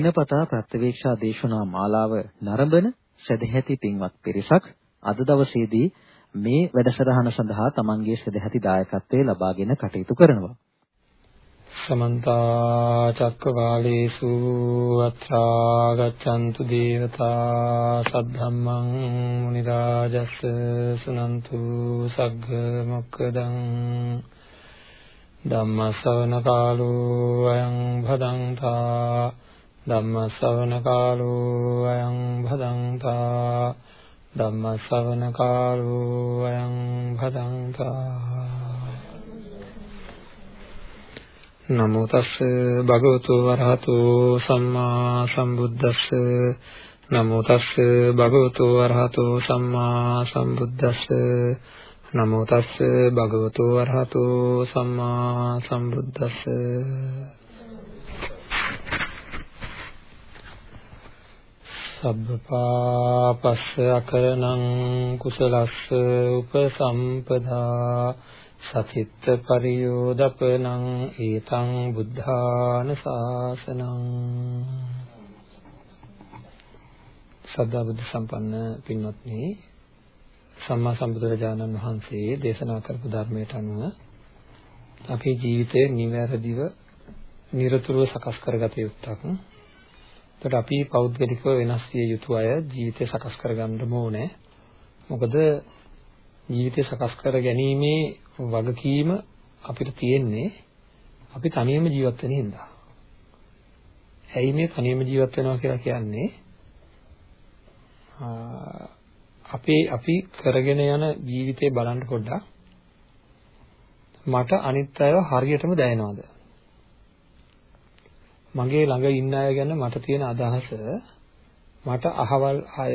දිනපතා ප්‍රත්‍යවේක්ෂා දේශනා මාලාව නරඹන සදැහැති පින්වත් පිරිසක් අද දවසේදී මේ වැඩසටහන සඳහා තමන්ගේ සදැහැති දායකත්වය ලබාගෙන කටයුතු කරනවා. සමන්ත චක්කවාලේසු අත්‍රා ගච්ඡන්තු දේවතා සද්ධම්මං මුනි රාජස් සුනන්තු සග්ග මොක්කදං ධම්ම ශ්‍රවණ කාලෝ අයං භදංතා ධම්ම ශ්‍රවණ කාලෝ අයං භදංතා ධම්ම ශ්‍රවණ කාලෝ අයං භදංතා නමෝ තස්ස භගවතු වරහතු සම්මා සම්බුද්දස්ස නමෝ තස්ස භගවතු වරහතු සම්මා සම්බුද්දස්ස නමෝ තස්ස භගවතු වරහතු සම්මා සම්බුද්දස්ස සබ්බපාපස්ස අකරණං කුසලස්ස උපසම්පදා සචිත්ත පරියෝදපනං ඒතං බුද්ධාන ශාසනං සද්ධා බුද්ධ සම්පන්න පින්වත්නි සම්මා සම්බුදුරජාණන් වහන්සේ දේශනා කරපු ධර්මයට අනුව අපේ ජීවිතය නිවැරදිව නිරතුරුව සකස් කරගත යුත්තක්. එතකොට අපි පෞද්ගලිකව වෙනස් විය යුතු අය ජීවිතය සකස් කරගන්න ඕනේ. මොකද ජීවිතය සකස් කර ගැනීමේ වගකීම අපිට තියෙන්නේ අපි තනියම ජීවත් වෙන හින්දා. ඇයි මේ තනියම ජීවත් වෙනවා කියලා කියන්නේ? අපේ අපි කරගෙන යන ජීවිතේ බලන්න පොඩ්ඩක් මට අනිත් අයව හරියටම දැනෙනවද මගේ ළඟ ඉන්න අය ගැන මට තියෙන අදහස මට අහවල් අය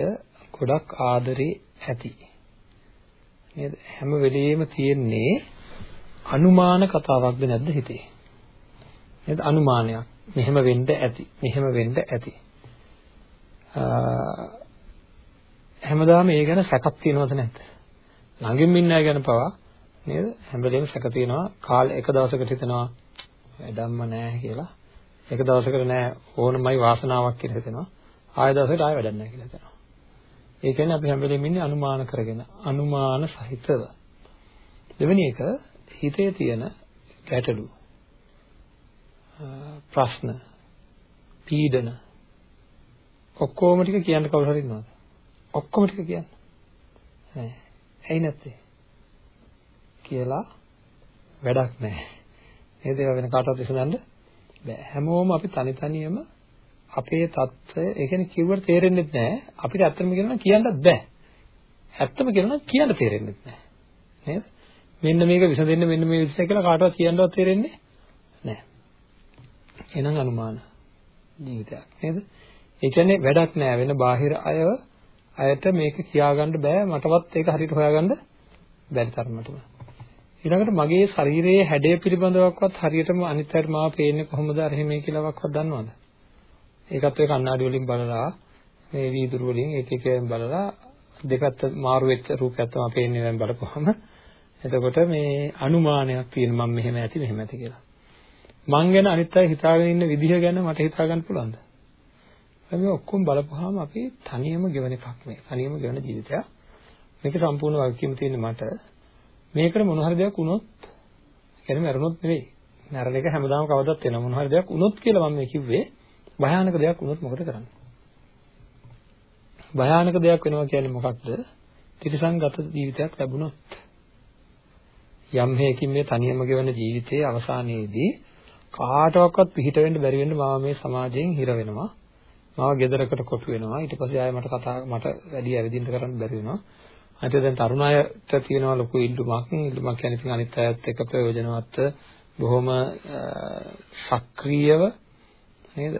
ගොඩක් ආදරේ ඇති නේද හැම වෙලෙම තියෙන්නේ අනුමාන කතාවක්ද නැද්ද හිතේ නේද අනුමානයක් මෙහෙම වෙන්න ඇති මෙහෙම වෙන්න ඇති හැමදාම ඒ ගැන සැකක් තියෙනවද නැද්ද? ළඟින් ඉන්න අය ගැන පවා නේද? හැම වෙලේම සැක තියෙනවා. කාල එක දවසකට හිතෙනවා වැඩම්ම නැහැ කියලා. එක දවසකට නෑ ඕනමයි වාසනාවක් කියලා හිතෙනවා. ආය දවසකට ආය වැඩක් නැහැ කියලා හිතෙනවා. ඒ කියන්නේ අපි හැම වෙලේම ඉන්නේ අනුමාන කරගෙන අනුමාන සහිතව. දෙවෙනි එක හිතේ තියෙන ගැටලු ප්‍රශ්න පීඩන ඔක්කොම ටික කියන්න කවුරු හරි ඉන්නවද? ඔක්කොම ටික කියන්න. නෑ. ඇයි නැත්තේ? කියලා වැඩක් නෑ. නේද? ඒවා වෙන කාටවත් විසඳන්න බෑ. හැමෝම අපි තනි තනියම අපේ தত্ত্বය ඒ කියන්නේ කිව්වට තේරෙන්නේ නැහැ අපිට ඇත්තම කියනවා කියන්නත් බෑ. ඇත්තම කියනවා කියන්න තේරෙන්නේ නැහැ නේද? මෙන්න මේක විසඳෙන්න මෙන්න මේ විදිහට කියලා කාටවත් කියන්නවත් තේරෙන්නේ නැහැ එහෙනම් අනුමාන ජීවිතයක්. නේද? ඒ කියන්නේ වැඩක් නැහැ වෙන බාහිර අයව අයට මේක කියාගන්න බෑ. මටවත් ඒක හරියට හොයාගන්න බැරි තරමටම. ඊළඟට මගේ ශරීරයේ හැඩය පිළිබඳවක්වත් හරියටම අනිත් අයට මාව පේන්නේ කොහොමද? අර එහෙමයි කියලාවත් දන්නවද? ඒකත් ඔය කණ්ණාඩි වලින් බලලා මේ වීදුරු වලින් එක එක බලලා දෙපැත්ත මාරු වෙච්ච රූපයක් තමයි පේන්නේ දැන් බලපුවම එතකොට මේ අනුමානයක් තියෙන මම මෙහෙම ඇති මෙහෙම ඇති කියලා. මං ගැන අනිත් අය හිතාගෙන ඉන්න විදිහ ගැන මට හිතා ගන්න පුළුවන්ද? මේ ඔක්කොම බලපුවාම අපි තනියම ගෙවන එකක් මේ. තනියම ගෙවන ජීවිතයක්. මේක සම්පූර්ණ වගකීම තියෙන මට. මේකට මොන හරි දෙයක් වුණොත් කියන්නේ මරණොත් නෙවෙයි. මරණ එක හැමදාම කවදත් වෙන මොන හරි දෙයක් වුණොත් කියලා මම මේ කිව්වේ භයානක දෙයක් වුණොත් මොකද කරන්නේ? භයානක දෙයක් වෙනවා කියන්නේ මොකක්ද? ත්‍රිසංගත ජීවිතයක් ලැබුණොත් යම් හේකින් මේ තනියම ගෙවන ජීවිතයේ අවසානයේදී කාටවත් පිහිට වෙන්න බැරි වෙන්න මම මේ සමාජයෙන් හිර වෙනවා මාව ගෙදරකට කොටු වෙනවා ඊට පස්සේ ආයෙ මට කතා මට වැඩි ඇවිදින්න කරන්න බැරි වෙනවා අනිත් දැන් තරුණ අයට තියෙනවා ලොකු ඉල්ලුමක්. ඉල්ලුමක් කියන්නේ ඉතින් අනිත් අයත් එක්ක ප්‍රයෝජනවත් බොහොම සක්‍රීයව නේද?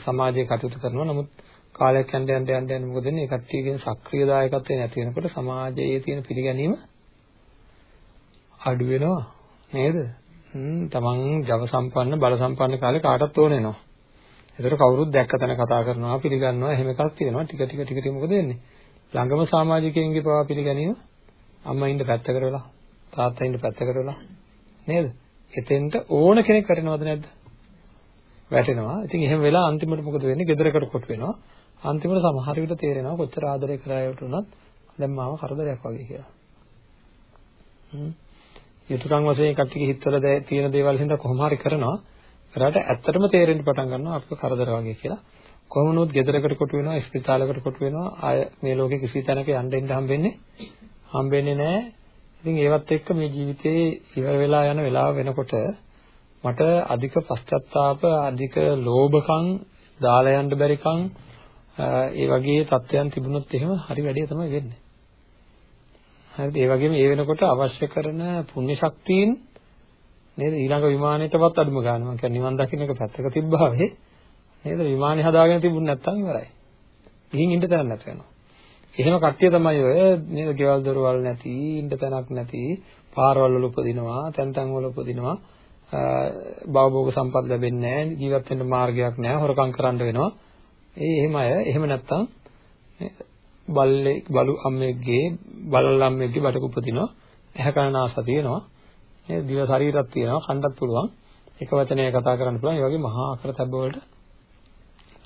සමාජයේ කටයුතු කරනවා. නමුත් කාලයක් යන යන යන යන මොකද වෙන්නේ? කට්ටියගේ සක්‍රීය දායකත්වය නැති වෙනකොට සමාජයේ තියෙන පිළිගැනීම අඩු වෙනවා නේද? තමන් ජව සම්පන්න බල සම්පන්න කාලේ කාටත් ඕන වෙනවා. ඒතර කවුරුත් දැක්ක තැන කතා කරනවා පිළිගන්නවා එහෙම එකක් තියෙනවා. ටික ටික ටික ටික මොකද වෙන්නේ? ළඟම සමාජිකයන්ගේ පවා පිළිගැනීම අම්මා ඉන්න පැත්තකට වෙලා තාත්තා ඉන්න පැත්තකට වෙලා නේද එතෙන්ට ඕන කෙනෙක් වැටෙනවද නැද්ද වැටෙනවා. ඉතින් එහෙම වෙලා අන්තිමට මොකද වෙන්නේ? ගෙදරකට කොට වෙනවා. අන්තිමට සමහර විට තේරෙනවා කොච්චර ආදරය කරායට උනත් දැන් මාව කරදරයක් වගේ කියලා. හ්ම්. යුතුයකම් වශයෙන් කට්ටියගේ හිතවල තියෙන දේවල් හින්දා කොහොම හරි කරනවා. කරාට ඇත්තටම තේරෙන්න පටන් ගන්නවා අපිට කරදර වගේ කියලා. කොහොමනොත් ගෙදරකට කොට වෙනවා, ස්පිතාලයකට කොට වෙනවා. ආය මේ ලෝකේ කිසි තැනක යන්න ඉන්න හම්බෙන්නේ හම්බෙන්නේ නැහැ. ඉතින් ඒවත් එක්ක මේ ජීවිතේ ඉවර වෙලා යන වෙලාව වෙනකොට මට අධික පශ්චත්තාප අධික ලෝභකම් දාලා යන්න බැරිකම් ඒ වගේ තත්ත්වයන් තිබුණොත් එහෙම හරි වැඩේ තමයි වෙන්නේ. හරිද? ඒ වගේම ඒ වෙනකොට අවශ්‍ය කරන පුණ්‍ය ශක්තියින් නේද ඊළඟ විමානයටවත් අඩුම ගන්න මම කියන්නේ නිවන් දකින්න එක පැත්තක තිබ්බාවේ නේද විමානේ හදාගෙන තිබුණ නැත්නම් ඉවරයි. ගිහින් ඉන්න තැනක් නැත වෙනවා. එහෙම කට්ටිය තමයි ඔය නේද ගෙවල් දොරවල් නැති, ඉන්න තැනක් නැති, පාරවල් වල උපදිනවා, තැන් තැන් වල උපදිනවා. භවභෝග සම්පත් ලැබෙන්නේ නැහැ, ජීවත් වෙන්න මාර්ගයක් නැහැ, හොරකම් කරන්න වෙනවා. ඒ එහෙම අය එහෙම නැත්තම් බල්ලේ බලු අම්මෙක්ගේ බලල් අම්මෙක්ගේ බඩක උපදිනවා. ඇහැ කන නාස තියෙනවා. නේද? දිව ශරීරයක් තියෙනවා, කණ්ඩත් පුළුවන්. එක වචනයක කතා කරන්න පුළුවන්. ඒ වගේ මහා අකර තැබ්බ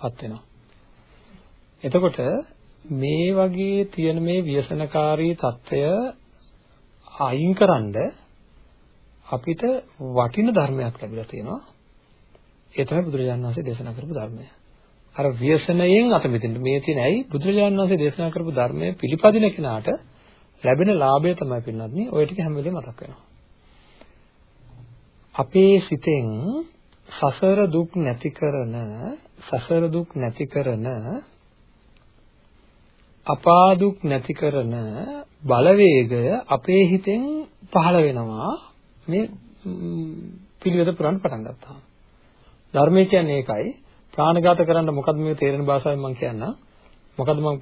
පත් වෙනවා. එතකොට මේ වගේ තියෙන මේ ව්‍යසනකාරී తত্ত্বය අයින්කරනද අපිට වටින ධර්මයක් ලැබිලා තියෙනවා. ඒ තමයි බුදුරජාණන් වහන්සේ දේශනා කරපු ධර්මය. අර ව්‍යසනයෙන් අත මිදෙන්න මේ තියෙන ඇයි බුදුරජාණන් වහන්සේ දේශනා කරපු ධර්මය පිළිපදින කෙනාට ලැබෙන ලාභය තමයි පින්නත්නේ ඔය ටික හැම වෙලේම මතක් වෙනවා. අපේ සිතෙන් සසර දුක් නැති කරන සසර දුක් නැති කරන අපා දුක් නැති කරන බලවේගය අපේ හිතෙන් පහළ වෙනවා මේ පිළිවෙත පුරන්න පටන් ගත්තා. ධර්මය කියන්නේ ඒකයි. ප්‍රාණඝාත කරන්න මොකද්ද මේ තේරෙන භාෂාවෙන් මම කියන්නම්. මොකද්ද මම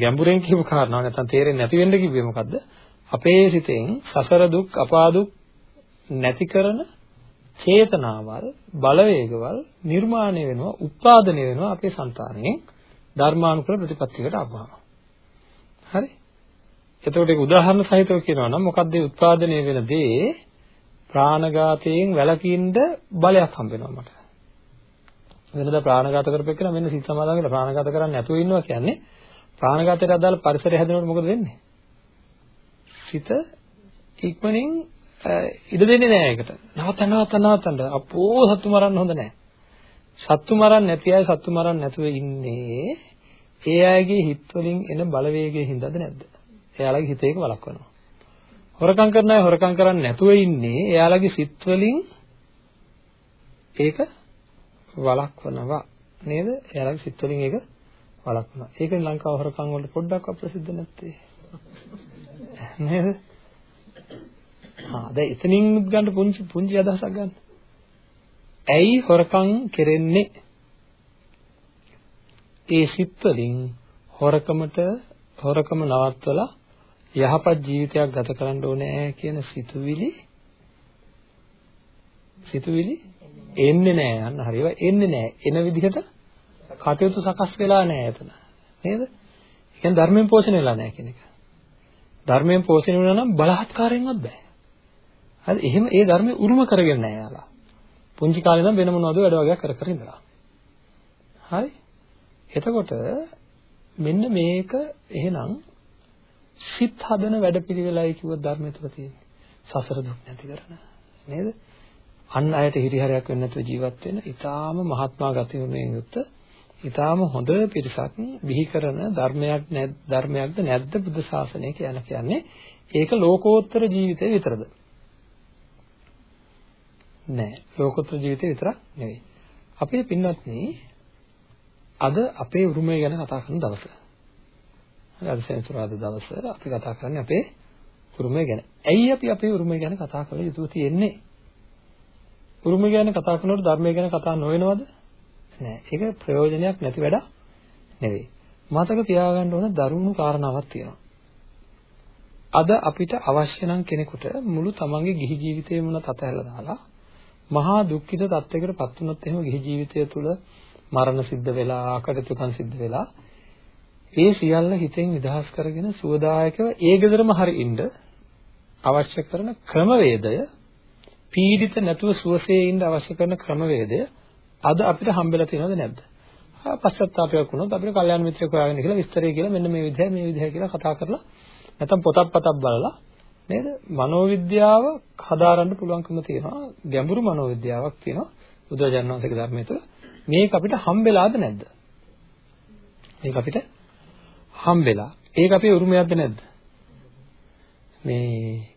ගැඹුරෙන් කියපු කාරණාව නැත්නම් තේරෙන්නේ නැති වෙන්න කිව්වේ මොකද්ද? අපේ සිතෙන් සසර දුක් අපා දුක් නැති කරන චේතනාවල් බලවේගවල් නිර්මාණය වෙනවා උත්පාදනය වෙනවා අපේ సంతානයෙන් ධර්මානුකූල ප්‍රතිපත්තියකට ආවම. හරි? එතකොට ඒක උදාහරණ සහිතව කියනවා නම් මොකද්ද උත්පාදනය වෙන දේ? ප්‍රාණඝාතයෙන් වැළකීන්න බලයක් හම්බ වෙනවා මට. වෙනදා ප්‍රාණඝාත කරපෙන්න මෙන්න සිත සමාදන් වෙලා ප්‍රාණඝාත කරන්නේ නැතුව ඉන්නවා කියන්නේ ප්‍රාණඝාතයට අදාළ පරිසරය හැදෙනකොට මොකද වෙන්නේ? සිත ඉක්මනින් ඉඩ දෙන්නේ නැහැ ඒකට. නවත්තන්න නවත්තන්න නවත්තන්න. අපෝ සත්තු මරන්න හොඳ නැහැ. සත්තු මරන්න නැති අය සත්තු මරන්න නැතුව ඉන්නේ ඒ අයගේ හිත වලින් එන බලවේගයේ හින්දාද නැද්ද? එයාලගේ හිත ඒක වළක්වනවා. හොරකම් කරන අය හොරකම් කරන්නේ නැතුව ඉන්නේ එයාලගේ සිත් වලින් ඒක වළක්වනවා නේද? එයාලගේ සිත් වලින් ඒක වළක්වනවා. ඒකනේ ලංකාව හොරකම් වලට පොඩ්ඩක් අප්‍රසිද්ධ නැත්තේ. නේද? හා දැන් එතනින් ගන්න පුංචි පුංචි අදහසක් ගන්න. ඇයි හොරකම් කෙරෙන්නේ? ඒ සිත් වලින් හොරකමට හොරකම නවත්වලා යහපත් ජීවිතයක් ගත කරන්න ඕනේ කියන සිතුවිලි සිතුවිලි එන්නේ නැහැ අන්න හරියව එන්නේ නැහැ එන විදිහට කටයුතු සකස් වෙලා නැහැ එතන නේද? ඒ කියන්නේ ධර්මයෙන් පෝෂණය වෙලා නැහැ කියන එක. ධර්මයෙන් පෝෂණය වෙනවා නම් බලහත්කාරයෙන්වත් බෑ. හරි එහෙම ඒ ධර්මයේ උරුම කරගෙන නැහැ යාලා. පුංචි කාලේ ඉඳන් වෙන මොනවද වැඩ වගේක් කර කර ඉඳලා. හරි? එතකොට මෙන්න මේක එහෙනම් සිත් හදන වැඩපිළිවෙලයි කිව්ව ධර්මය තුල තියෙන්නේ. සසර දුක් නැති කරන නේද? අන් අයට හිරිහැරයක් වෙන්නේ නැතුව ජීවත් වෙන ඊටාම මහත්මා ගතියුමෙන් යුක්ත ඊටාම හොඳ පිරිසක් බිහි කරන ධර්මයක් නැත් ධර්මයක්ද නැද්ද බුද්ධ ශාසනය කියලා කියන්නේ ඒක ලෝකෝත්තර ජීවිතය විතරද නෑ ලෝකෝත්තර ජීවිතය විතරක් නෙවෙයි අපේ පින්වත්නි අද අපේ උරුමය ගැන කතා කරන දවස හරි අද සෙන්සුරාදා දවස අපි කතා කරන්නේ අපේ උරුමය ගැන ඇයි අපි අපේ උරුමය ගැන කතා කරලා යුතුව තියෙන්නේ උරුමය ගැන කතා කරනකොට ධර්මය ගැන කතා නොවෙනවද? නෑ. ඒක ප්‍රයෝජනයක් නැති වැඩක් නෙවෙයි. මතක තියාගන්න ඕන දරුණු කාරණාවක් තියෙනවා. අද අපිට අවශ්‍ය නම් කෙනෙකුට මුළු තමන්ගේ ගිහි ජීවිතේම උනත් අතහැරලා දාලා මහා දුක්ඛිත තත්යකට පත් වුණොත් එහෙම ගිහි ජීවිතය තුළ මරණ සිද්ධ වෙලා ආකටතුකම් සිද්ධ වෙලා ඒ සියල්ල හිතෙන් නිදහස් කරගෙන සුවදායකව ඒ ගෙදරම හරි ඉන්න අවශ්‍ය කරන ක්‍රමවේදය පීඩිත නැතුව සුවසේ ඉන්න අවශ්‍ය කරන ක්‍රමවේදය අද අපිට හම්බෙලා තියෙනවද නැද්ද? පශ්චාත්තාවයක් වුණොත් අපිට කල්යාණ මිත්‍රයෙක් හොයාගෙන කියලා විස්තරය කියලා මෙන්න මේ විදිහයි මේ විදිහයි කියලා කතා කරලා නැත්නම් පොතක් පතක් බලලා නේද? මනෝවිද්‍යාව හදාරන්න පුළුවන්කම තියෙනවා. ගැඹුරු මනෝවිද්‍යාවක් තියෙනවා. බුදුරජාණන් වහන්සේගේ ධර්මයේ තුල. මේක අපිට හම්බෙලාද නැද්ද? මේක අපිට හම්බෙලා. ඒක අපේ උරුමයක්ද නැද්ද? මේ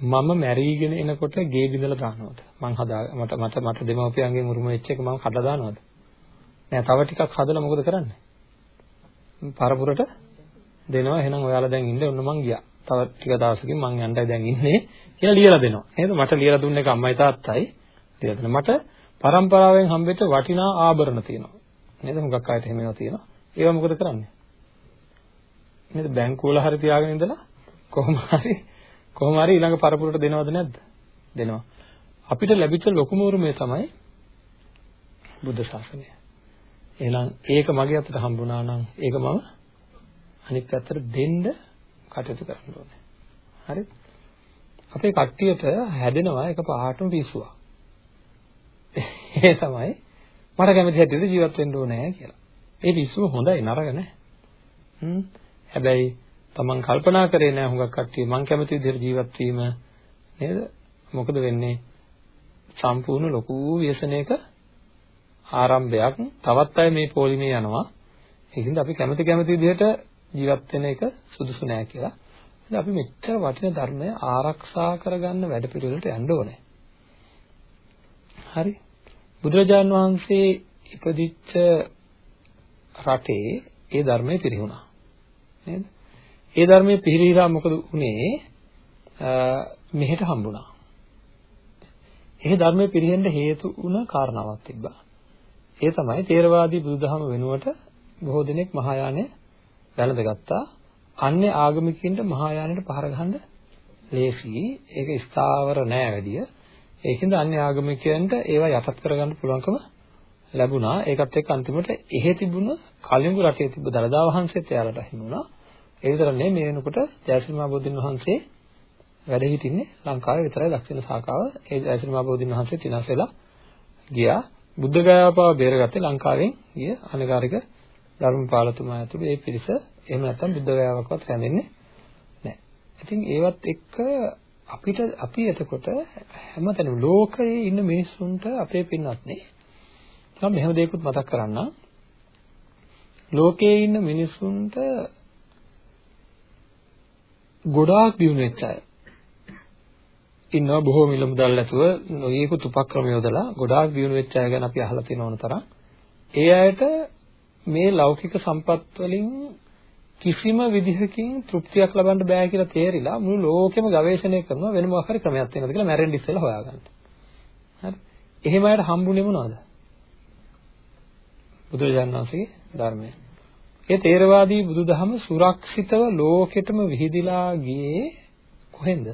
මම මැරීගෙන එනකොට ගේ බිඳලා දානවද? මං හදා මට මට මට දෙමව්පියන්ගෙන් උරුම වෙච්ච එක මම කඩලා දානවද? නෑ තව ටිකක් හදලා මොකද කරන්නේ? පරපුරට දෙනවා එහෙනම් ඔයාලා දැන් ඉන්න ඔන්න මං ගියා. තව ටික දවසකින් මං යන්නයි දැන් ඉන්නේ කියලා ලියලා දෙනවා. නේද? මට ලියලා දුන්න එක අම්මයි තාත්තයි ලියලා දෙනවා. මට පරම්පරාවෙන් හම්බෙච්ච වටිනා ආභරණ තියෙනවා. නේද? හුඟක් අයට එහෙම ඒවා තියෙනවා. ඒවා මොකද කරන්නේ? නේද? බැංකුවල හරි තියාගෙන ඉඳලා කොහොම හරි කොහොම හරි ඊළඟ පරපුරට දෙනවද නැද්ද? දෙනවා. අපිට ලැබිච්ච ලොකුම උරුමය තමයි බුද්ධ ශාසනය. එහෙනම් ඒක මගේ අතට හම්බුණා නම් ඒක මම අනිත් පැත්තට දෙන්න කටයුතු කරන්න ඕනේ. හරිද? අපේ කට්ටියට හැදෙනවා එක පහටම පිස්සුවක්. ඒ තමයි මට කැමති හැටියට ජීවත් වෙන්න ඕනේ කියලා. ඒ පිස්සුව හොඳයි නරක නෑ. හ්ම්. හැබැයි තමන් කල්පනා කරේ නෑ හුඟක් කට්ටිය මං කැමති විදිහට ජීවත් වීම නේද? මොකද වෙන්නේ? සම්පූර්ණ ලොකු ව්‍යසනයක ආරම්භයක් තවත් අය මේ පොලිමේ යනවා. ඒකින්ද අපි කැමති කැමති විදිහට ජීවත් වෙන එක සුදුසු නෑ කියලා. ඉතින් අපි මෙච්චර වටින ධර්මය ආරක්ෂා කරගන්න වැඩපිළිවෙලට යන්න ඕනේ. හරි. බුදුරජාන් වහන්සේ ඉපදිච්ච රටේ ඒ ධර්මය පිරිහුණා. නේද? ඒ ධර්මයේ පිරිහිලා මොකද උනේ? මෙහෙට හම්බුණා. ඒ ධර්මයේ පිරිහෙන්න හේතු වුණ කාරණාවක් තිබ්බා. ඒ තමයි තේරවාදී බුදුදහම වෙනුවට බොහෝ දෙනෙක් මහායානය වැළඳගත්තා. අන්නේ ආගමිකින්ට මහායානයට පහර ගහන්න ලේසි. ඒක ස්ථාවර නෑ වැඩිය. ඒකින්ද අන්නේ ආගමිකයන්ට ඒවා යටත් කරගන්න පුළුවන්කම ලැබුණා. ඒකත් එක්ක අන්තිමට එහෙ තිබුණ කලිඟු රටේ තිබ්බ දලදා වහන්සේත් එයාලට අහිමි වුණා. ඒ විතර නෙමෙයි මේ වෙනකොට ජයශ්‍රී මහ බෝධින් වහන්සේ වැඩ සිටින්නේ ලංකාවේ විතරයි දක්ෂිණ ශාඛාව. ඒ ජයශ්‍රී මහ බෝධින් වහන්සේ විනාශ වෙලා ගියා. බුද්ධ ගයාව පව බේරගත්තේ ලංකාවෙන් ගිය අනගාരിക ධර්මපාලතුමා ඇතුළු ඒ පිරිස එහෙම නැත්නම් බුද්ධ ගයාවකවත් රැඳෙන්නේ නැහැ. ඉතින් ඒවත් එක්ක අපිට අපි එතකොට හැමතැනම ලෝකයේ ඉන්න මිනිස්සුන්ට අපේ පින්වත් නේ. මම මෙහෙම දෙයක්වත් මතක් කරන්නම්. ලෝකයේ ඉන්න මිනිස්සුන්ට ගොඩාක් දියුණු වෙච්ච අය ඉන්නවා බොහෝ මිල මුදල් නැතුව නොයෙකුත් උපක්‍රම යොදලා ගොඩාක් දියුණු වෙච්ච අය ගැන අපි අහලා තියෙන ඕන තරම් ඒ අයට මේ ලෞකික සම්පත් වලින් කිසිම විදිහකින් තෘප්තියක් ලබන්න බෑ කියලා තේරිලා මුළු ලෝකෙම ගවේෂණය කරනවා වෙන මොකක් හරි ක්‍රමයක් තියෙනවද කියලා මැරෙන්න ඉස්සෙල්ලා හොයාගන්න. හරි. එහෙම අයට හම්බුනේ මොනවද? බුදුරජාණන් වහන්සේගේ ධර්මය. ඒ තේරවාදී බුදුදහම සුරක්ෂිතව ලෝකෙටම විහිදිලා ගියේ කොහෙන්ද?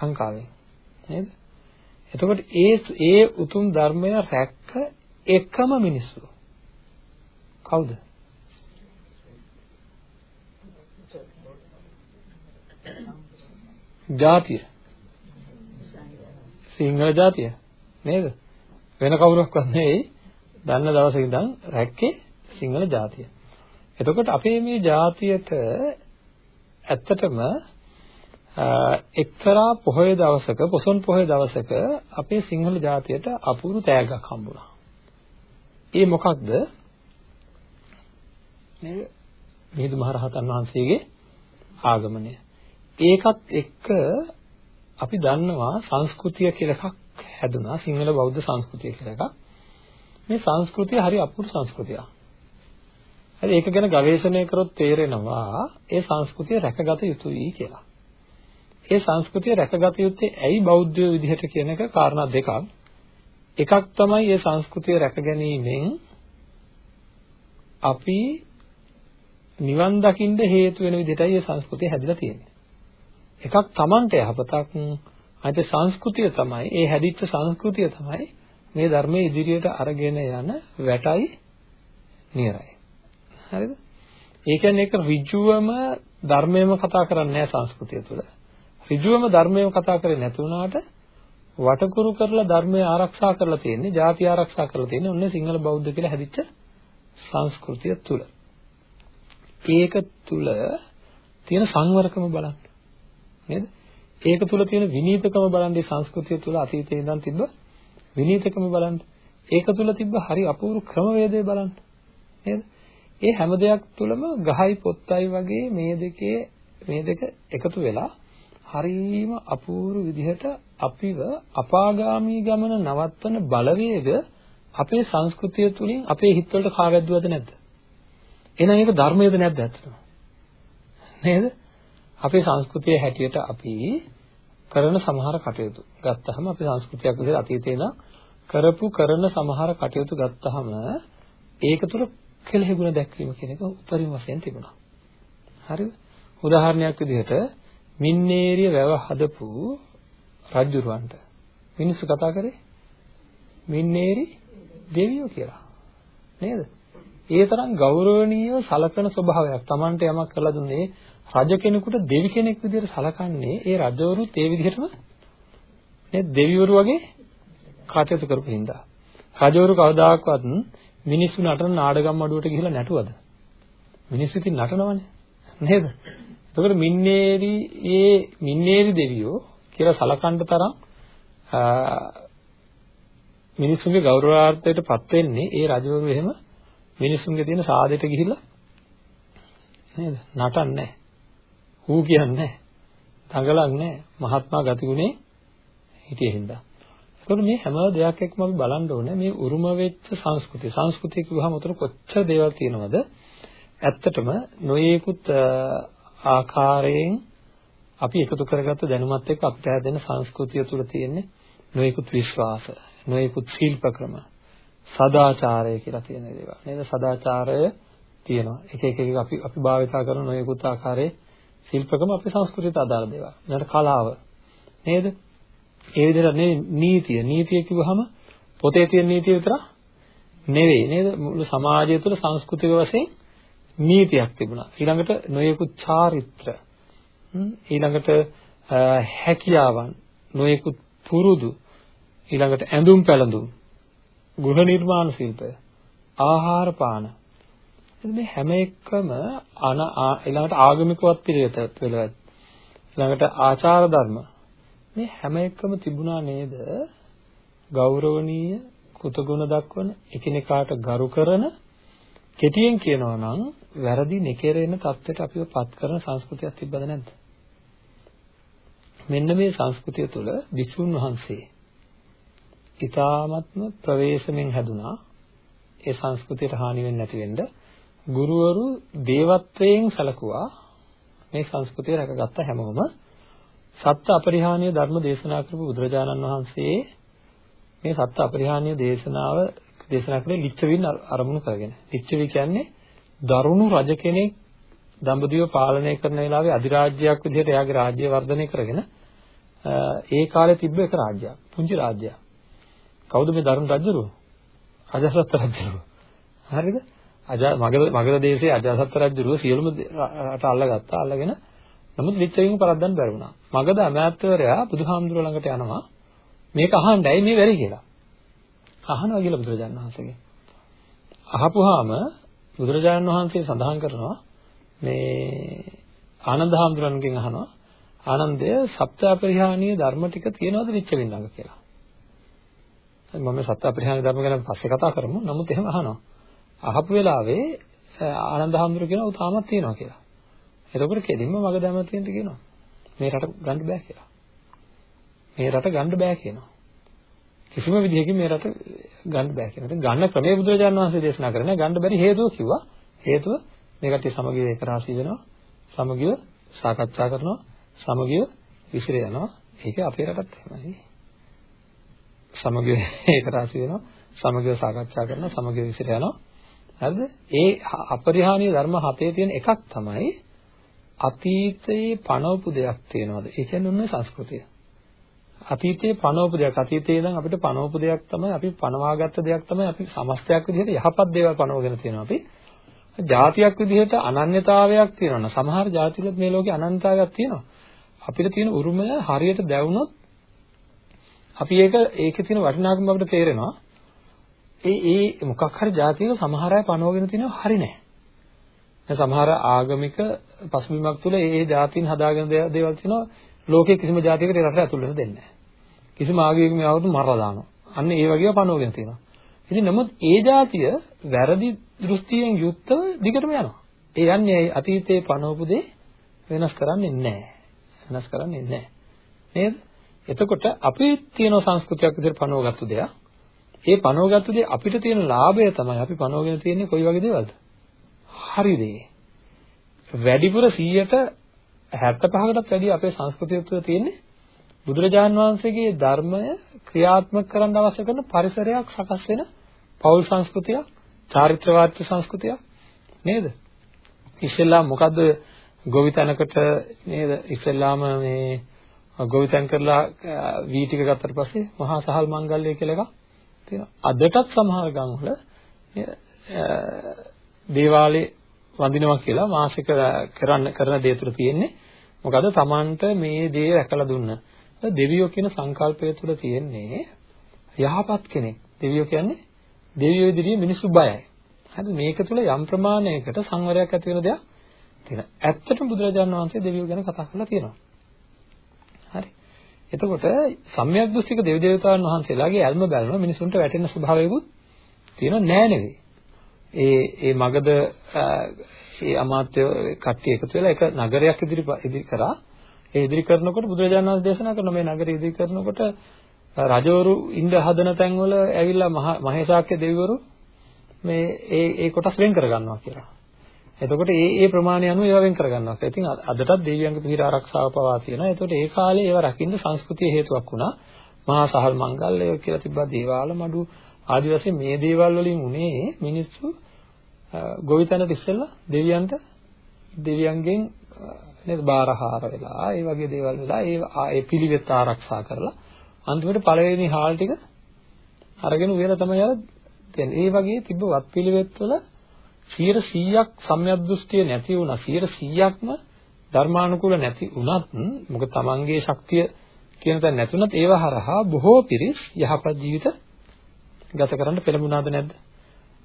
ලංකාවේ. නේද? එතකොට ඒ ඒ උතුම් ධර්මය රැක්ක එකම මිනිස්සු. කවුද? ජාතිය. සිංහල ජාතිය. නේද? වෙන කවුරක්වත් නෙවෙයි. දන්න දවසේ ඉඳන් රැක්කේ සිංහල ජාතිය. එතකොට අපේ මේ ජාතියට ඇත්තටම එක්තරා පොහොය දවසක පොසොන් පොහොය දවසක අපේ සිංහල ජාතියට අපූර්ව තෑග්ගක් හම්බුණා. ඒ මොකක්ද? මේ මිහිඳු මහරහතන් වහන්සේගේ ආගමනය. ඒකත් එක්ක අපි දන්නවා සංස්කෘතිය කියලා එකක් හැදුනා සිංහල බෞද්ධ සංස්කෘතිය කියලා එකක්. මේ සංස්කෘතිය හරි අපූර්ව සංස්කෘතියක්. හරි ඒක ගැන ගවේෂණය කරොත් තේරෙනවා ඒ සංස්කෘතිය රැකගත යුතුයි කියලා. ඒ සංස්කෘතිය රැකගත යුත්තේ ඇයි බෞද්ධ විදිහට කියන එක කාරණා දෙකක්. එකක් තමයි මේ සංස්කෘතිය රැකගැනීමෙන් අපි නිවන් දකින්න හේතු වෙන විදිහටයි මේ සංස්කෘතිය හැදිලා තියෙන්නේ. එකක් Tamante යහපතක් අනිත් සංස්කෘතිය තමයි ඒ හැදිච්ච සංස්කෘතිය තමයි මේ ධර්මයේ ඉදිරියට අරගෙන යන වැටයි නියරයි. හරිද? ඒ කියන්නේ ඒක ඍජුවම ධර්මයම කතා කරන්නේ නැහැ සංස්කෘතිය තුළ. ඍජුවම ධර්මයම කතා කරේ නැතුණාට වටකුරු කරලා ධර්මය ආරක්ෂා කරලා තියෙන්නේ, ಜಾති ආරක්ෂා කරලා තියෙන්නේ ඔන්න සිංහල බෞද්ධ කියලා හැදිච්ච සංස්කෘතිය තුල. ඒක තුල තියෙන සංවරකම බලන්න. නේද? ඒක තුල තියෙන විනීතකම බලන්න මේ සංස්කෘතිය තුල අතීතයේ ඉඳන් තිබ්බ විනීතකම බලන්න. ඒක තුල තිබ්බ හරි අපූර්ව ක්‍රමවේදය බලන්න. නේද? ඒ හැම දෙයක් තුලම ගහයි පොත්තයි වගේ මේ දෙකේ මේ දෙක එකතු වෙලා හරීම අපූර්ව විදිහට අපිව අපාගාමී ගමන නවත්තන බලවේග අපේ සංස්කෘතිය තුලින් අපේ හිතවලට කාවැද්දුවද නැද්ද? එහෙනම් ඒක ධර්මයේද නැද්ද ඇත්තටම? නේද? අපේ සංස්කෘතිය හැටියට අපි කරන සමහර කටයුතු ගත්තහම අපේ සංස්කෘතියක් විදිහට අතීතේ ඉඳන් කරපු කරන සමහර කටයුතු ගත්තහම ඒක තුළ කෙලෙහිගුණ දැක්වීම කියන එක උපරිම වශයෙන් තිබුණා. හරිද? උදාහරණයක් විදිහට මින්නේරිය වැව හදපු රජුරවන්ට මිනිස්සු කතා කරේ මින්නේරි දෙවියෝ කියලා. නේද? ඒ තරම් ගෞරවනීය සලකන ස්වභාවයක් Tamante යමක් කරලා දුන්නේ රජ කෙනෙකුට දෙවි කෙනෙක් විදිහට සලකන්නේ ඒ රජවරුත් ඒ විදිහටම නේද දෙවිවරු වගේ කටයුතු කරපු හින්දා. රජවරු කවදාකවත් මිනිස්සු නටන නාඩගම් මඩුවට ගිහිල්ලා නැටුවද? මිනිස්සු ඉතින් නටනවනේ. නේද? එතකොට මින්නේරි ඒ මින්නේරි දෙවියෝ කියලා සලකන්න තරම් මිනිස්සුන්ගේ ගෞරවාර්ථයට පත් වෙන්නේ ඒ රජවරු එහෙම මිනිස්සුන්ගේ තියෙන සාදයට ගිහිල්ලා නේද? නටන්නේ නැහැ. ඌ කියන්නේ නැහැ. දඟලන්නේ නැහැ. මහත්මා ගතිගුණේ හිටියේ හින්දා. ඒකෝට මේ හැම දෙයක් එක්කම අපි බලන්න ඕනේ මේ උරුම වෙච්ච සංස්කෘතිය. සංස්කෘතිය කිව්වහම උතන කොච්චර දේවල් තියෙනවද? ඇත්තටම නොයේකුත් ආකාරයෙන් අපි එකතු කරගත්ත දැනුමත් එක්ක අපිට හැදෙන සංස්කෘතිය තුළ තියෙන්නේ නොයෙකුත් විශ්වාස, නොයෙකුත් ශිල්ප ක්‍රම, සදාචාරය කියලා තියෙන දේවල්. නේද? සදාචාරය තියෙනවා. එක එක එක අපි අපි භාවිතා කරන නොයෙකුත් ආකාරයේ ශිල්පකම අපේ සංස්කෘතියට අදාළ දේවල්. ඊළඟට කලාව. නේද? ඒ විදිහට නේ නීතිය. නීතිය කිව්වහම පොතේ තියෙන නීතිය විතර නෙවෙයි නේද? මුළු සමාජය තුළ සංස්කෘතික වශයෙන් නීතියක් තිබුණා. ඊළඟට නොයෙකුත් චාරිත්‍ර. ඊළඟට හැකියාවන්, නොයෙකුත් පුරුදු, ඊළඟට ඇඳුම් පැළඳුම්, ගෘහ නිර්මාණ ශිල්පය, ආහාර පාන. මේ හැම එකම අන ඊළඟට ආගමිකවත් පිළිවෙත පිළිවෙත්. ඊළඟට ආචාර ධර්ම මේ හැම එකම තිබුණා නේද? ගෞරවනීය කුතගුණ දක්වන එකිනෙකාට ගරු කරන කෙටියෙන් කියනවා නම් වැරදි නිකරෙන தත්ත්වයට අපිව පත් කරන සංස්කෘතියක් තිබ්බද නැද්ද? මෙන්න මේ සංස්කෘතිය තුළ විසුණු වහන්සේ ඊ타ත්ම ප්‍රවේශමෙන් හැදුනා ඒ සංස්කෘතියට හානි වෙන්නේ නැති වෙන්න ගුරුවරු දේවත්වයෙන් සැලකුවා මේ සංස්කෘතිය රැකගත්ත හැමෝම සත්‍ය අපරිහානීය ධර්ම දේශනා කරපු බුදුරජාණන් වහන්සේ මේ සත්‍ය අපරිහානීය දේශනාව දේශනා කළේ ලිච්ඡවින් අරමුණු කරගෙන. ලිච්ඡවි කියන්නේ දරුණු රජ කෙනෙක් දඹදිව පාලනය කරන වෙලාවේ අධිරාජ්‍යයක් විදිහට එයාගේ රාජ්‍ය වර්ධනය කරගෙන ඒ කාලේ තිබ්බ එක රාජ්‍යයක්. පුංචි රාජ්‍යයක්. කවුද මේ දරුණු රජුරු? අජාසත් රජුරු. හරිද? අජා මගධ මගධ දේශයේ අජාසත් රජුරුව සියලුම රට අල්ලගත්තා. අල්ලගෙන නමුත් ලිච්ඡවින් පරද්දන්න බැරි වුණා. මගධ අමාත්‍යවරයා බුදුහාමුදුරුවෝ ළඟට යනවා මේක අහන්න ඇයි මේ වෙරි කියලා. අහනවා කියලා බුදුරජාණන් වහන්සේගෙන්. අහපුවාම බුදුරජාණන් වහන්සේ සඳහන් කරනවා මේ ආනන්ද හාමුදුරන්ගෙන් අහනවා ආනන්දය සප්තාපරිහානීය ධර්ම ටික තියෙනවද ලිච්ඡවින් ළඟ කියලා. මම සප්තාපරිහානීය ධර්ම ගැන පස්සේ කතා කරමු. නමුත් එහෙම අහනවා. අහපු වෙලාවේ ආනන්ද හාමුදුරුවෝ කියනවා උ තාමත් තියෙනවා කියලා. එතකොට කෙලින්ම මග දැමතියෙන්ට කියනවා. මේ රට ගන්න බෑ කියලා. මේ රට ගන්න බෑ කියනවා. කිසිම විදිහකින් මේ රට ගන්න බෑ කියන එක. ගන්න ක්‍රමයේ බුදුරජාණන් වහන්සේ දේශනා කරන්නේ ගන්න බැරි හේතුව කිව්වා. හේතුව මේ කට්ටිය සමගිය එක රාශී වෙනවා. සමගිය සාකච්ඡා කරනවා. සමගිය විසිර යනවා. ඒක අපේ රටත් එහෙමයි. සමගිය එක රාශී වෙනවා. සමගිය සාකච්ඡා කරනවා. සමගිය විසිර යනවා. හරිද? ඒ අපරිහානීය ධර්ම හතේ තියෙන එකක් තමයි අතීතයේ පණවපු දෙයක් තියෙනවද? ඒ කියන්නේ ඔන්න සංස්කෘතිය. අතීතයේ පණවපු දෙයක් අතීතයේ ඉඳන් අපිට පණවපු දෙයක් තමයි අපි පණවාගත්ත දෙයක් තමයි අපි සමස්තයක් විදිහට යහපත් දේවල් පණවගෙන තියෙනවා අපි. ජාතියක් විදිහට අනන්‍යතාවයක් තියෙනවා. සමහර ජාතිවල මේ ලෝකේ අනන්‍යතාවයක් තියෙනවා. අපිට තියෙන උරුමය හරියට දැවුනොත් අපි ඒක ඒකේ තියෙන වටිනාකම අපිට තේරෙනවා. ඒ ඒ මොකක් හරි જાතියක සමහර අය පනවගෙන තිනව හරි නෑ. දැන් සමහර ආගමික පසුබිමක් තුළ ඒ ඒ જાතින් හදාගෙන දේවල් තියෙනවා ලෝකයේ කිසිම જાතියකට රට ඇතුළු වෙන්න දෙන්නේ නෑ. කිසිම ආගමික මේවතු මරලා දානවා. අන්න ඒ වගේව පනවගෙන තියෙනවා. ඉතින් නමුත් ඒ જાතිය වැරදි දෘෂ්ටියෙන් යුක්තව දිගටම යනවා. ඒ යන්නේ අතීතයේ පනවපු දේ වෙනස් කරන්නේ නෑ. වෙනස් කරන්නේ නෑ. නේද? එතකොට අපි තියෙන සංස්කෘතියක් විදිහට පනවගත්තු දෙයක්. ඒ පනවගත්තු දේ අපිට තියෙන ලාභය තමයි අපි පනවගෙන තියෙන්නේ කොයි වගේ දේවල්ද? හරි දේ. වැඩිපුර 100ට 75කටත් වැඩිය අපේ සංස්කෘතිය තුළ තියෙන්නේ බුදුරජාන් වහන්සේගේ ධර්මය ක්‍රියාත්මක කරන්න අවශ්‍ය කරන පරිසරයක් සකස් වෙන පෞල් සංස්කෘතියක්, චාරිත්‍රවාදී සංස්කෘතියක් නේද? ඉස්සෙල්ලා මොකද්ද ගොවිතැනකට නේද? ඉස්සෙල්ලාම මේ ගොවිතැන් කරලා වී ටික ගත්තට පස්සේ මහා සහල් මංගල්‍ය කියලා එකක් තියෙනවා. අදටත් සමහර ගම්වල දේවාලේ වඳිනවා කියලා මාසික කරන්න කරන දේ තුළ තියෙන්නේ මොකද Tamanට මේ දේ රැකලා දුන්න. දෙවියෝ කියන සංකල්පය තුළ තියෙන්නේ යහපත් කෙනෙක්. දෙවියෝ කියන්නේ දෙවියෝ ඉදිරියේ මිනිස්සු බයයි. හරි මේක තුළ යම් ප්‍රමාණයකට සංවරයක් ඇති වෙන දෙයක් තියෙනවා. ඇත්තටම බුදුරජාණන් වහන්සේ දෙවියෝ ගැන කතා කරලා තියෙනවා. හරි. එතකොට සම්‍යක් දෘෂ්ටික දෙවි දේවතාවුන් වහන්සේලාගේ ඇල්ම බැලම මිනිසුන්ට වැටෙන ස්වභාවයකුත් තියෙනව නෑ නෙවෙයි. ඒ ඒ මගද ඒ අමාත්‍ය කට්ටිය එකතු වෙලා එක නගරයක් ඉදිරි ඉදිරි කරා. ඒ ඉදිරි කරනකොට බුදුරජාණන් වහන්සේ දේශනා කරන මේ නගරය ඉදිරි කරනකොට රජවරු ඉඳ හදන තැන්වල ඇවිල්ලා මහේශාක්‍ය දෙවිවරු මේ ඒ ඒ කොටස් වෙන් කරගන්නවා කියලා. එතකොට ඒ ඒ ප්‍රමාණය අනුව ඒවා වෙන් කරගන්නවා කියලා. ඉතින් අදටත් දෙවියන්ගේ පිහිට ආරක්ෂාව පවා තියෙනවා. එතකොට ඒ කාලේ ඒවා රකින්න සංස්කෘතිය හේතුවක් වුණා. මහා සහල් මංගල්‍ය කියලා තිබ්බා දේවාල මඩු ආදි වශයෙන් මේ දේවල් වලින් උනේ මිනිස්සු ගොවිතැනට ඉස්සෙල්ලා දෙවියන්ට දෙවියන්ගෙන් නේද බාරහාර වෙලා ඒ වගේ දේවල් වෙලා ඒ ඒ පිළිවෙත් ආරක්ෂා කරලා අන්තිමට පළවෙනි හාල් ටික අරගෙන උයලා තමයි ආව තියෙන්නේ. ඒ වගේ තිබ්බ වත් පිළිවෙත් වල 100ක් සම්‍යක් දෘෂ්ටිය නැති වුණා 100ක්ම ධර්මානුකූල නැති වුණත් මොකද තමන්ගේ ශක්තිය කියන තැන නැතුණත් ඒව හරහා බොහෝ පිරිස් යහපත් ජීවිත ගත කරන්න පෙළඹුණාද නැද්ද?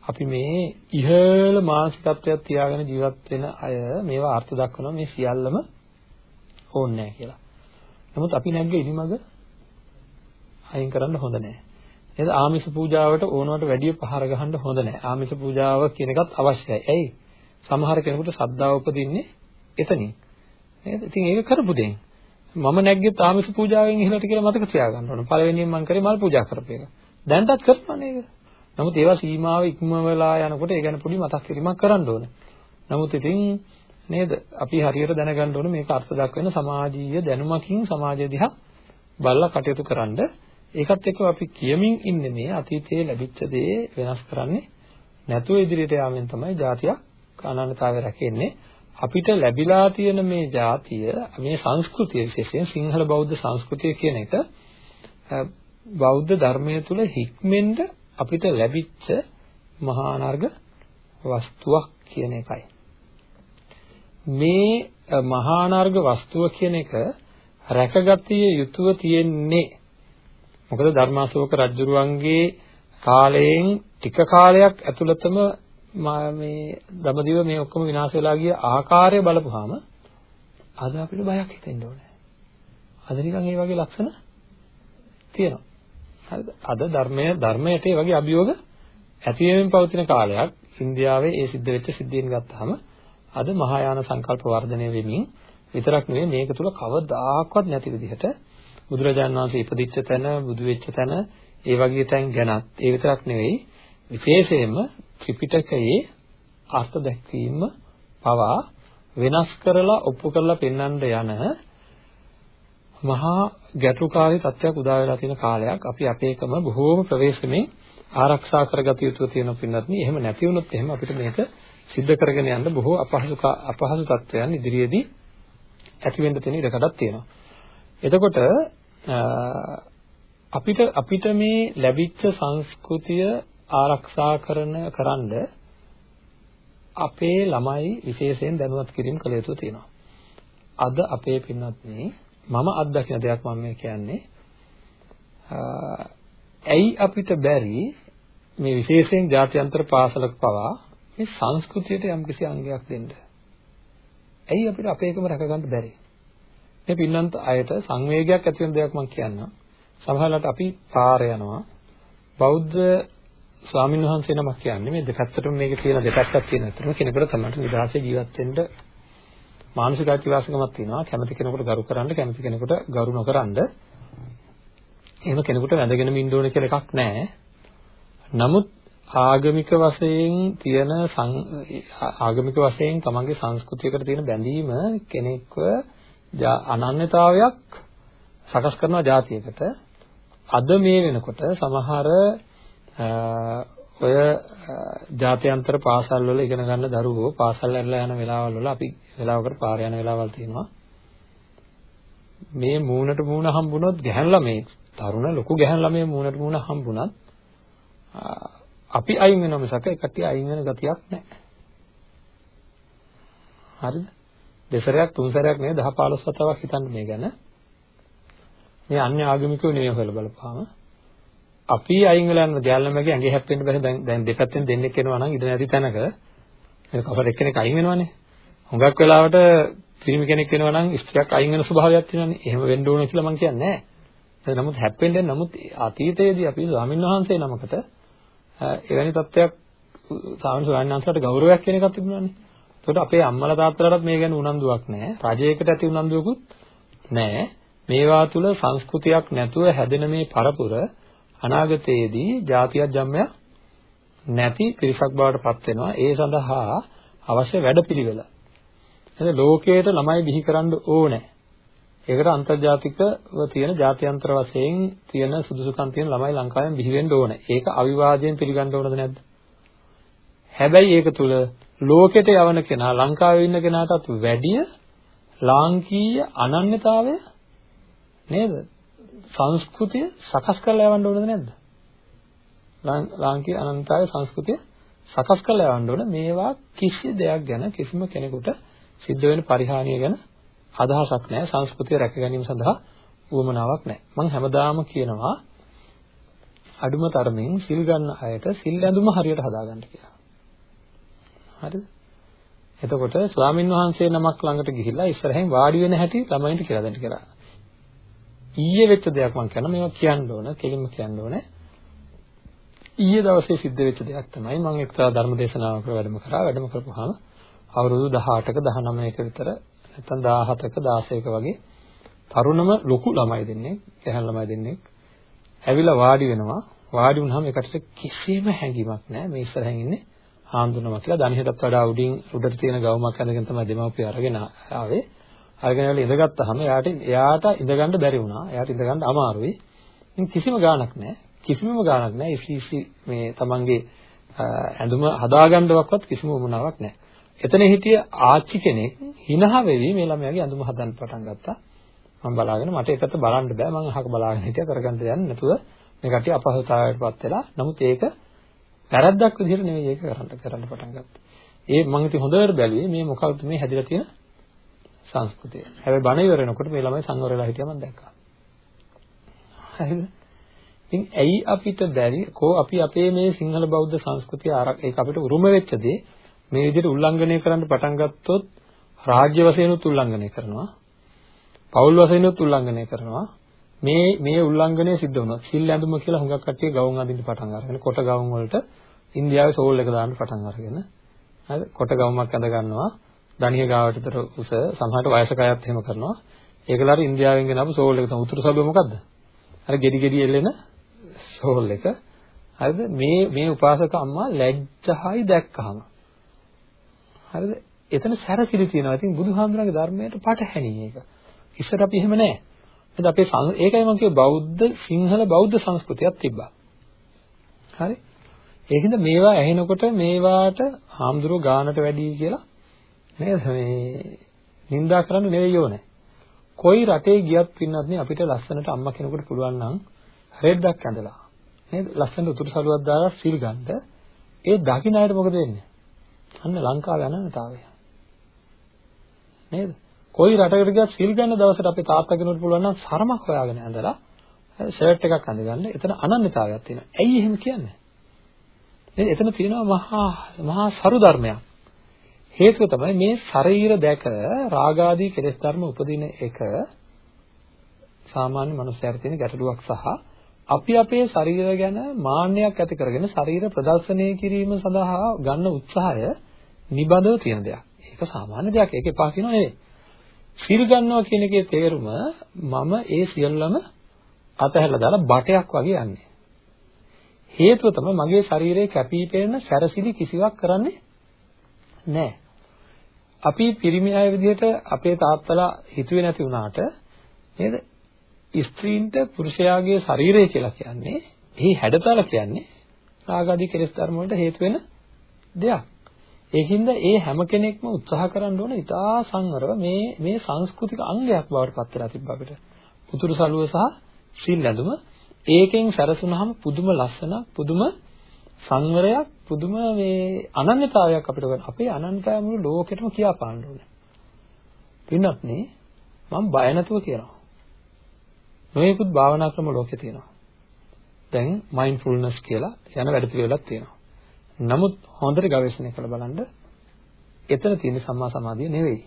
අපි මේ ඉහළ මානසිකත්වයක් තියාගෙන ජීවත් වෙන අය මේවා අර්ථ දක්වනවා මේ සියල්ලම ඕනේ නැහැ කියලා. නමුත් අපි නැග්ග ඉනිමග අයින් කරන්න හොඳ නැහැ. නේද? ආමිෂ පූජාවට ඕනවට වැඩිය පහර ගහන්න හොඳ නැහැ. ආමිෂ පූජාව කියන එකත් අවශ්‍යයි. ඇයි? සමහර කෙනෙකුට ශ්‍රද්ධාව උපදින්නේ එතනින්. නේද? ඉතින් ඒක කරපු දෙයින්. මම නැග්ගෙත් ආමිෂ පූජාවෙන් ඉහළට කියලා මතක තියාගන්න ඕන. පළවෙනියෙන් මම කරේ මල් පූජා කරපු එක. දැන්ටත් කරනවා නේද? නමුත් ඒවා සීමාව ඉක්මවලා යනකොට ඒ ගැන පොඩි මතක් කිරීමක් කරන්න ඕනේ. නමුත් ඉතින් නේද අපි හරියට දැනගන්න ඕනේ මේක අර්ථ දක්වන සමාජීය දැනුමකින් සමාජය දිහා බලලා කටයුතු කරන්න. ඒකත් එක්ක අපි කියමින් ඉන්නේ මේ අතීතයේ ලැබිච්ච දේ වෙනස් කරන්නේ නැතුව ඉදිරියට යාමෙන් තමයි ජාතියක් කානනතාවය රැකෙන්නේ. අපිට ලැබිලා තියෙන මේ ජාතිය මේ සංස්කෘතිය විශේෂයෙන් සිංහල බෞද්ධ සංස්කෘතිය කියන එක බෞද්ධ ධර්මයේ තුල හික්මෙන්න අපිට ලැබිච්ච මහා අනර්ග වස්තුවක් කියන එකයි. මේ මහා අනර්ග වස්තුව කියන එක රැකගතිය යුතුව තියෙන්නේ මොකද ධර්මාශෝක රජුරුවන්ගේ කාලයෙන් ටික කාලයක් ඇතුළතම මේ දඹදිව මේ ඔක්කොම විනාශ වෙලා ගිය ආකාරය බලපුවාම අද අපිට බයක් හිතෙන්න ඕනේ. අද නිකන් ඒ වගේ ලක්ෂණ තියෙනවා. හරිද? අද ධර්මයේ ධර්මයට ඒ වගේ අභියෝග ඇති වෙමින් පවතින කාලයක් ඉන්දියාවේ ඒ සිද්ධ වෙච්ච සිද්ධීන් ගත්තාම අද මහායාන සංකල්ප වර්ධනය වෙමින් විතරක් නෙවෙයි මේක තුල කවදාකවත් නැති විදිහට බුදුරජාණන් වහන්සේ ඉපදිච්ච තැන බුදු වෙච්ච තැන ඒ වගේ තැන් ගැනත් ඒ විතරක් නෙවෙයි විශේෂයෙන්ම ත්‍රිපිටකයේ අර්ථ දැක්වීම පවා වෙනස් කරලා ඔප්පු කරලා පෙන්වන්න යන මහා ගැටලුකාරී තත්ත්වයක් උදා වෙලා තියෙන කාලයක් අපි අපේකම බොහෝම ප්‍රවේශමෙන් ආරක්ෂා කරගත යුතු තියෙන පින්නත් නේ එහෙම නැති වුණොත් එහෙම අපිට මේක සිද්ධ කරගෙන යන්න බොහෝ අපහසු අපහසු තත්ත්වයන් ඉදිරියේදී ඇති වෙන්න තියෙන ඉඩකඩක් තියෙනවා. එතකොට අපිට අපිට මේ ලැබිච්ච සංස්කෘතිය ආරක්ෂා කරන කරන්ඩ අපේ ළමයි විශේෂයෙන් දැනුවත් කිරීම කළ යුතු තියෙනවා. අද අපේ පින්නත් මේ මම අත්දකින දෙයක් මම මේ කියන්නේ ඇයි අපිට බැරි මේ විශේෂයෙන් ජාත්‍යන්තර පාසලක පවා මේ සංස්කෘතියට යම්කිසි අංගයක් දෙන්න? ඇයි අපිට අපේකම රැකගන්න බැරි? මේ පින්නන්ත අයට සංවේගයක් ඇති වෙන දෙයක් මම කියන්නම්. සමහරවිට අපි පාර යනවා. බෞද්ධ ස්වාමීන් වහන්සේ නමක් කියන්නේ මේ දෙපැත්තටම මේක තියෙන දෙපැත්තක් තියෙන අතරම කෙනෙකුට තමයි නිදහසේ ජීවත් වෙන්න මානසික අයිතිවාසිකමක් තියෙනවා. කැමති කෙනෙකුට ගරු කරන්න කැමති කෙනෙකුට ගරු නොකරන්න. එහෙම කෙනෙකුට වැඳගෙන ඉන්න ඕනේ කියලා එකක් නැහැ. නමුත් ආගමික වශයෙන් තියෙන ආගමික වශයෙන් තමන්ගේ සංස්කෘතියකට තියෙන බැඳීම කෙනෙක්ව අනන්‍යතාවයක් සකස් කරනවා જાතියකට අද මේ වෙනකොට සමහර ඔය ජාත්‍යන්තර පාසල් වල ඉගෙන ගන්න දරුවෝ පාසල් ඇරලා යන වෙලාවල් වල අපි වෙලාවකට පාර යන වෙලාවල් තියෙනවා. මේ මූණට මූණ හම්බුනොත් ගැහන් ළමයි තරුණ ලොකු ගැහන් ළමයි මූණට මූණ හම්බුනත් අපි අයින් වෙනව මිසක එකට අයින් වෙන ගතියක් නැහැ. හරිද? දෙසරයක් තුන් සැරයක් නෙවෙයි 10 15 වතාවක් හිතන්න මේ ගැන. මේ අන්‍ය ආගමිකයෝ නෙවෙයි හොයලා බලපුවාම අපි අයින් වෙලා යන ගැල්ලමගේ ඇඟේ හැප්පෙන්න බැහැ. දැන් දැන් දෙපැත්තෙන් දෙන්නෙක් එනවා නම් ඉඳ නැති තැනක. මේ කවර එක්කෙනෙක් අයින් වෙනවනේ? හුඟක් වෙලාවට පිරිමි කෙනෙක් වෙනවා නම් ස්ත්‍රියක් අයින් වෙන ස්වභාවයක් තියෙනවානේ. එහෙම වෙන්න ඕන කියලා මම කියන්නේ නැහැ. නමුත් හැප්පෙන්නේ නමුත් අතීතයේදී අපි ස්වාමීන් වහන්සේ නමකට එවැනි තත්ත්වයක් සාමාන්‍ය ස්වාමීන් වහන්සේලාට ගෞරවයක් කියන එකක් තිබුණානේ. ඒකට අපේ අම්මලා තාත්තලාටත් මේ ගැන උනන්දුවක් නැහැ රජයකට ඇති උනන්දුවකුත් නැහැ මේවා තුල සංස්කෘතියක් නැතුව හැදෙන මේ පරපුර අනාගතයේදී ಜಾතියක් ජම්මයක් නැති පිරිසක් බවට පත් වෙනවා. ඒ සඳහා අවශ්‍ය වැඩපිළිවෙල. එහෙනම් ලෝකයට ළමයි බිහි කරන්න ඕනේ. ඒකට අන්තර්ජාතිකව තියෙන ජාත්‍යන්තර වශයෙන් තියෙන සුදුසුකම් තියෙන ළමයි ලංකාවෙන් බිහි වෙන්න ඕනේ. ඒක අවිවාදයෙන් පිළිගන්න ඕනද නැද්ද? හැබැයි ඒක තුල ලෝකෙට යවන කෙනා ලංකාවේ ඉන්න කෙනාටත් වැඩිය ලාංකීය අනන්‍යතාවය නේද? සංස්කෘතිය සකස් කරලා යවන්න ඕනද නැද්ද? ලාංකික අනන්තය සංස්කෘතිය සකස් කරලා යවන්න ඕන මේවා කිසි දෙයක් ගැන කිසිම කෙනෙකුට සිද්ධ වෙන පරිහානිය ගැන අදහසක් නැහැ සංස්කෘතිය රැක ගැනීම සඳහා උවමනාවක් නැහැ මම හැමදාම කියනවා අඩුම තරමින් සිල් ගන්න අයට සිල් ඇඳුම හරියට හදාගන්න කියලා හරිද? එතකොට ස්වාමින් වහන්සේ නමක් ළඟට ගිහිල්ලා ඉස්සරහින් වාඩි වෙන හැටි ළමයින්ට කියලා දෙන්න කියලා. ඊයේ වෙච්ච දෙයක් මම කියනවා මේවා කියන්න ඕන කෙලින්ම කියන්න ඕනේ. ඊයේ දවසේ සිද්ධ වෙච්ච දෙයක් තමයි මම එක්තරා ධර්ම දේශනාවක වැඩම කරා. වැඩම කරපුවාම අවුරුදු 18ක 19ක විතර නැත්නම් 17ක 16ක වගේ තරුණම ලොකු ළමයි දෙන්නේ ගැහන් ළමයි දෙන්නේ ඇවිල්ලා වාඩි වෙනවා. වාඩි වුණාම ඒකට කිසිම හැඟීමක් නැහැ. මේ ඉස්සරහින් ඉන්නේ හාමුදුරුවෝ කියලා දණහිටත් වඩා උඩින් උඩට තියෙන ගවුමක් අඳගෙන තමයි දෙමව්පිය අරගෙන ආවේ අරගෙන ඇවිල්ලා ඉඳගත්තාම එයාට එයාට ඉඳගන්න බැරි වුණා. එයාට ඉඳගන්න අමාරුයි. ඉතින් කිසිම ගාණක් නැහැ. කිසිමම ගාණක් නැහැ. ඉසිසි මේ තමන්ගේ ඇඳුම හදාගන්නවක්වත් කිසිම උමනාවක් නැහැ. එතන හිටිය ආච්චි කෙනෙක් හිනහ වෙවි මේ ළමයාගේ ඇඳුම හදන්න පටන් ගත්තා. මම බලාගෙන මට ඒකට බලන්න බෑ. මම අහක බලාගෙන හිටියා කරගන්න දෙයක් නැතුව මේ කට්ටිය අපහසුතාවයටපත් වෙලා. නමුත් ඒක වැරද්දක් විදිහට නෙවෙයි ඒක කරන්න කරන්න පටන් ගත්තා. ඒ මම ඉතින් හොඳට බැලුවේ මේ මොකක්ද මේ හැදිලා තියෙන සංස්කෘතිය. හැබැයි බණ ඉවර වෙනකොට මේ ළමයි සංවර වෙලා හිටියා මම දැක්කා. හරිද? ඉතින් ඇයි අපිට බැරි කෝ අපි අපේ මේ සිංහල බෞද්ධ සංස්කෘතිය ඒක අපිට උරුම වෙච්ච දේ මේ විදිහට උල්ලංඝනය කරන්න පටන් ගත්තොත් රාජ්‍ය වශයෙන්ුත් උල්ලංඝනය කරනවා. පෞල් වශයෙන්ුත් උල්ලංඝනය කරනවා. මේ මේ උල්ලංඝනය සිද්ධ වුණා. සිල් ඇඳුම කියලා හුඟක් කට්ටිය ගවුම් අඳින්න පටන් අරගෙන කොට ගවුම් වලට ඉන්දියාවේ සෝල් එක දාන්න පටන් අරගෙන හරි කොට ගවුමක් අඳ ගන්නවා. ධනිය ගාවට විතර උස සමහරට වයසක අයත් එහෙම කරනවා. ඒකලාට ඉන්දියාවෙන් ගෙනාපු සෝල් එක තමයි උතුරු සබුව මොකද්ද? අර ගෙඩි ගෙඩි එල්ලෙන සෝල් එක. හරිද? මේ මේ උපාසක අම්මා ලැජ්ජහයි දැක්කහම. හරිද? එතන සැරසිලි තියෙනවා. ඉතින් බුදුහාමුදුරන්ගේ ධර්මයට පටහැනි ඒක. ඉස්සර අපි එහෙම නැහැ. එතන අපේ ඒකයි මම කිව්වේ බෞද්ධ සිංහල බෞද්ධ සංස්කෘතියක් තිබ්බා. හරි? ඒකින්ද මේවා ඇහෙනකොට මේවාට හාමුදුරුවෝ ගානට වැඩි කියලා නේද මේ නින්දා කරන්න නෙවෙයි ඕනේ. කොයි රටේ ගියත් පින්නත් නේ අපිට ලස්සනට අම්මා කෙනෙකුට පුළුවන් නම් රෙද්දක් ඇඳලා නේද ලස්සනට උතුරු සළුවක් දාලා සිල් ගන්න ඒ දකින්න අයට මොකද වෙන්නේ? අන්න ලංකාවේ අනන්‍යතාවය. නේද? කොයි රටකට ගියත් සිල් ගන්න දවසට අපේ තාත්තා කෙනෙකුට පුළුවන් නම් සරමක් හොයාගෙන ඇඳලා ෂර්ට් එකක් අඳගන්න. එතන අනන්‍යතාවයක් තියෙනවා. ඇයි එහෙම කියන්නේ? නේද? එතන තියෙනවා මහා මහා සරු ධර්මයක්. හේතුව තමයි මේ ශරීර දැක රාගාදී කෙලෙස් ධර්ම උපදින එක සාමාන්‍ය මනුස්සයර තියෙන ගැටලුවක් සහ අපි අපේ ශරීරය ගැන මාන්නයක් ඇති කරගෙන ශරීර ප්‍රදර්ශනය කිරීම සඳහා ගන්න උත්සාහය නිබඳව තියෙන දෙයක්. ඒක සාමාන්‍ය දෙයක්. ඒක එපා කියනවා නෙවෙයි. සිල් ගන්නවා කියන එකේ තේරුම මම ඒ සියල්ලම අතහැරලා දාලා බටයක් වගේ යන්නේ. හේතුව තමයි මගේ ශරීරයේ කැපී පෙනෙන සැරසිලි කිසිවක් කරන්නේ නැහැ. අපි පිරිමි අය විදිහට අපේ තාත්තලා හිතුවේ නැති වුණාට නේද? ස්ත්‍රීන්ට පුරුෂයාගේ ශරීරය කියලා කියන්නේ, එහි හැඩතල කියන්නේ රාගාදී කෙලෙස් ධර්ම වලට හේතු වෙන දෙයක්. ඒකින්ද ඒ හැම කෙනෙක්ම උත්සාහ කරන්න ඕන ඉතා සංවරව මේ මේ සංස්කෘතික අංගයක් බවට පත් වෙලා තිබ්බ අපිට. පුතුරු සලුව සහ සිල් ඇඳුම ඒකෙන් සැරසුනහම පුදුම ලස්සනක් පුදුම සංවරයක් පුදුම මේ අනන්‍යතාවයක් අපිට ගන්න. අපේ අනන්‍යතාවය මුළු ලෝකෙටම කියා පාන්න ඕනේ. පින්නත් නේ මම බය නැතුව කියනවා. නොයෙකුත් භාවනා ක්‍රම ලෝකේ තියෙනවා. දැන් මයින්ඩ්ෆුල්නස් කියලා යන වැඩ පිළිවෙලක් තියෙනවා. නමුත් හොඳට ගවේෂණය කරලා බලන්න එතන තියෙන සම්මා සමාධිය නෙවෙයි.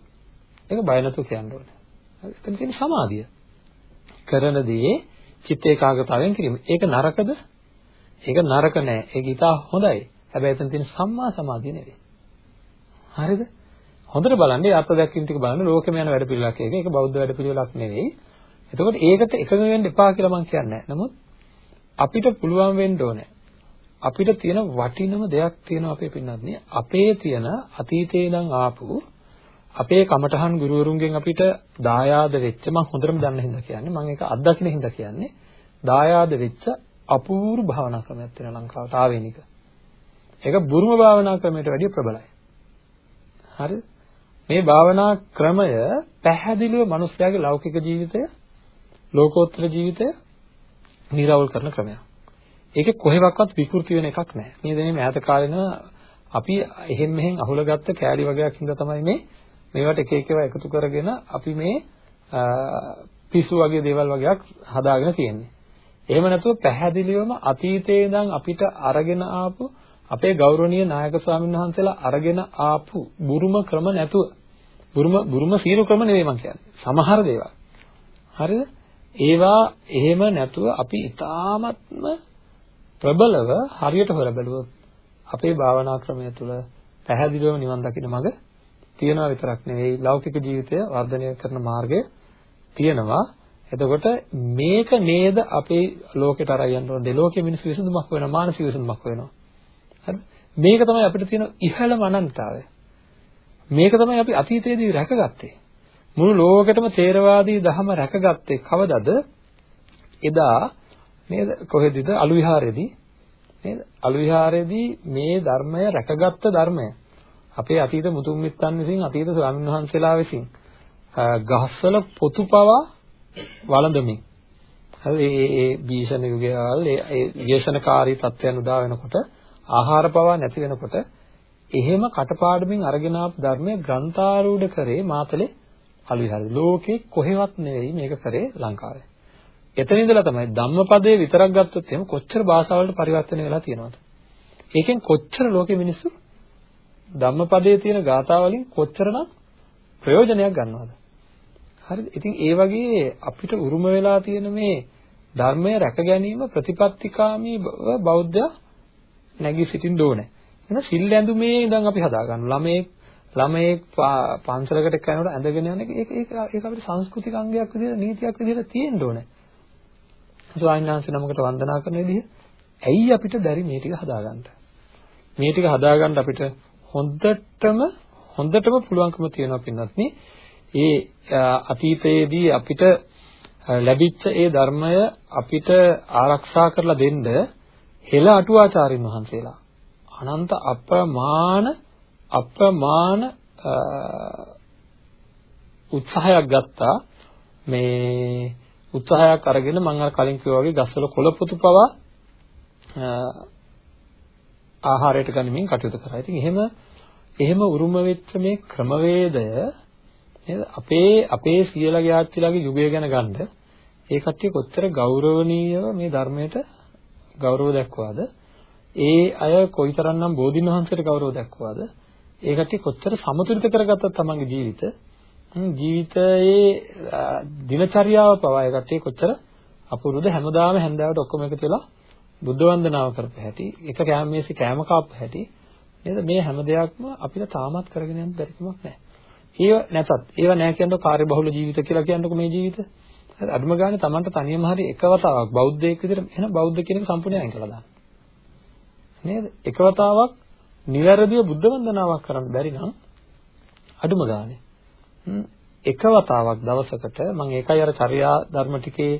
ඒක බය නැතුව කියන්න ඕනේ. එතන තියෙන සමාධිය. කරන දේ චිත්ත ඒකාග්‍රතාවයෙන් කිරීම. ඒක නරකද? ඒක නරක නෑ. ඒක ඉතා හොඳයි. හැබැයි එතන තියෙන සම්මා සමාධිය නෙවෙයි. හරිද? හොඳට බලන්න ඒ අර්ථ දැක්වීම ටික බලන්න ලෝකෙම යන වැඩ පිළිවෙලක් ඒක. ඒක බෞද්ධ වැඩ පිළිවෙලක් නෙවෙයි. එතකොට ඒකට එකඟ වෙන්න එපා කියලා මම කියන්නේ නමුත් අපිට පුළුවන් වෙන්න ඕනේ. අපිට තියෙන වටිනම දෙයක් තියෙනවා අපේ පින්නත් අපේ තියෙන අතීතේ ඉඳන් ආපු අපේ කමඨහන් ගුරුවරුන්ගෙන් අපිට දායාද වෙච්ච මම හොඳටම දන්න හින්දා කියන්නේ මම ඒක අත්දකින්න හින්දා කියන්නේ දායාද වෙච්ච අපූර්ව භාවනා ක්‍රමයක් තියෙනවා ලංකාවට ආවේනික. ඒක බුරුම භාවනා ක්‍රමයට වැඩිය ප්‍රබලයි. හරිද? මේ භාවනා ක්‍රමය පැහැදිලිව මිනිස්යාගේ ලෞකික ජීවිතය ලෝකෝත්තර ජීවිතය නිරවුල් කරන ක්‍රමයක්. ඒකේ කොහෙවත් විකෘති වෙන එකක් නැහැ. මේ දෙනේ මෑත කාලේන අපි එහෙන් මෙහෙන් අහුලගත්ත කෑලි වගේක් හින්දා තමයි මේ මේවට එක එක ඒවා එකතු කරගෙන අපි මේ පිස්සු වගේ දේවල් වගේක් හදාගෙන තියෙන්නේ. එහෙම නැතුව පැහැදිලිවම අතීතයේ ඉඳන් අපිට අරගෙන ආපු අපේ ගෞරවනීය නායක ස්වාමීන් වහන්සේලා අරගෙන ආපු බුරුම ක්‍රම නැතුව බුරුම බුරුම සීරු ක්‍රම නෙවෙයි මම කියන්නේ. සමහර දේවල්. හරිද? ඒවා එහෙම නැතුව අපි ඊ타ත්ම ප්‍රබලව හරියට හොර බැලුවොත් අපේ භාවනා ක්‍රමය තුළ පැහැදිලිවම නිවන් දකින්න මඟ තියෙනවා විතරක් නෙවෙයි ලෞකික ජීවිතය වර්ධනය කරන මාර්ගය තියෙනවා. එතකොට මේක නේද අපේ ලෝකෙට අරන් යන්න ඕන. දෙලෝකෙ මිනිස් විසඳුමක් වෙනවා මානසික විසඳුමක් වෙනවා. හරිද මේක තමයි අපිට තියෙන ඉහළම අනන්තතාවය. මේක තමයි අපි අතීතයේදී රැකගත්තේ. මුළු ලෝකෙටම තේරවාදී ධහම රැකගත්තේ කවදද? එදා නේද? කොහෙදද? අලු විහාරයේදී නේද? අලු විහාරයේදී මේ ධර්මය රැකගත්ත ධර්මය. අපේ අතීත මුතුන් මිත්තන් විසින් අතීත ස්වාමීන් වහන්සේලා විසින් ගහස්වල පොතු පවා වළඳමින්. හරි ඒ ඒ භීෂණ යුගයවල ඒ විශේෂණකාරී තත්ත්වයන් උදා වෙනකොට ආහාර පවා නැති වෙනකොට එහෙම කටපාඩමින් අරගෙන ආපු ධර්මයේ ග්‍රන්ථාරූඪ කරේ මාතලේ අලුවිහාර. ලෝකේ කොහෙවත් නෙවෙයි මේක කරේ ලංකාවේ. එතන ඉඳලා තමයි ධම්මපදයේ විතරක් ගත්තොත් එහෙම කොච්චර භාෂාවලට පරිවර්තනය වෙලා තියෙනවද? ඒකෙන් කොච්චර ලෝකෙ මිනිස්සු ධම්මපදයේ තියෙන ගාථා වලින් කොච්චරනම් ප්‍රයෝජනයක් ගන්නවද? හරිද? ඉතින් ඒ වගේ අපිට උරුම වෙලා තියෙන මේ ධර්මය රැක ගැනීම ප්‍රතිපත්තිකාමී බෞද්ධ නැගී සිටින්න ඕනේ. එහෙනම් සිල් ඇඳුමේ ඉඳන් අපි හදා ගන්න. ළමයේ ළමයේ පන්සලකට යනකොට ඇඳගෙන යන එක ඒක ඒක ඒක අපිට සංස්කෘතික අංගයක් විදිහට නීතියක් විදිහට තියෙන්න ඕනේ. ස්වාමීන් නමකට වන්දනා කරන විදිහ. ඇයි අපිට බැරි මේ ටික හදාගන්න? මේ ටික හදාගන්න අපිට හොඳටම හොඳටම පුළුවන්කම තියෙනවා පින්නත් ඒ අතීතයේදී අපිට ලැබිච්ච ඒ ධර්මය අපිට ආරක්ෂා කරලා දෙන්න හෙළ අටුවාචාරින් වහන්සේලා. අනන්ත අප්‍රමාණ අප්‍රමාණ උත්සාහයක් ගත්තා මේ උත්සාහයක් අරගෙන මම අර කලින් කිව්වා වගේ ගස්වල කොළ පොතු පවා ආහාරයට ගනිමින් කටයුතු කරා. ඉතින් එහෙම එහෙම උරුම වෙච්ච මේ ක්‍රමවේදය නේද අපේ අපේ සියලගේ ආච්චිලාගේ යුගය ගැන ගන්න ඒ කට්ටිය කොච්චර ගෞරවණීයව මේ ධර්මයට ගෞරව දැක්වුවාද? ඒ අය කොයිතරම්නම් බෝධින් වහන්සේට ගෞරව දැක්වුවාද? ඒ කට්ටිය කොච්චර සමතුලිත කරගත්තත් තමන්ගේ ජීවිත ජීවිතයේ දිනචරියාව පවා ඒ කට්ටිය කොච්චර අපුරුද හැමදාම හැන්දාවට ඔක්කොම එකතු වෙලා බුද්ධ වන්දනාව කරපු හැටි එක කෑම මේසෙ කෑම කාපු හැටි නේද මේ හැම දෙයක්ම අපිට තාමත් කරගෙන යන්න බැරි කමක් නැහැ. ඒව නැතත් ඒව නැහැ කියනකොට කාර්යබහුල ජීවිත කියලා කියනකොට මේ ජීවිත හරි අඩුම ගානේ Tamanට තනියම හරි එක වතාවක් බෞද්ධයෙක් විදිහට එහෙනම් බෞද්ධ කියන එක සම්පූර්ණයෙන් අයින් කළා දාන්න. නේද? එක වතාවක් නිවැරදිව බුද්ධ වන්දනාවක් කරන්න බැරි නම් අඩුම ගානේ එක වතාවක් දවසකට මම ඒකයි අර චර්යා ධර්ම ටිකේ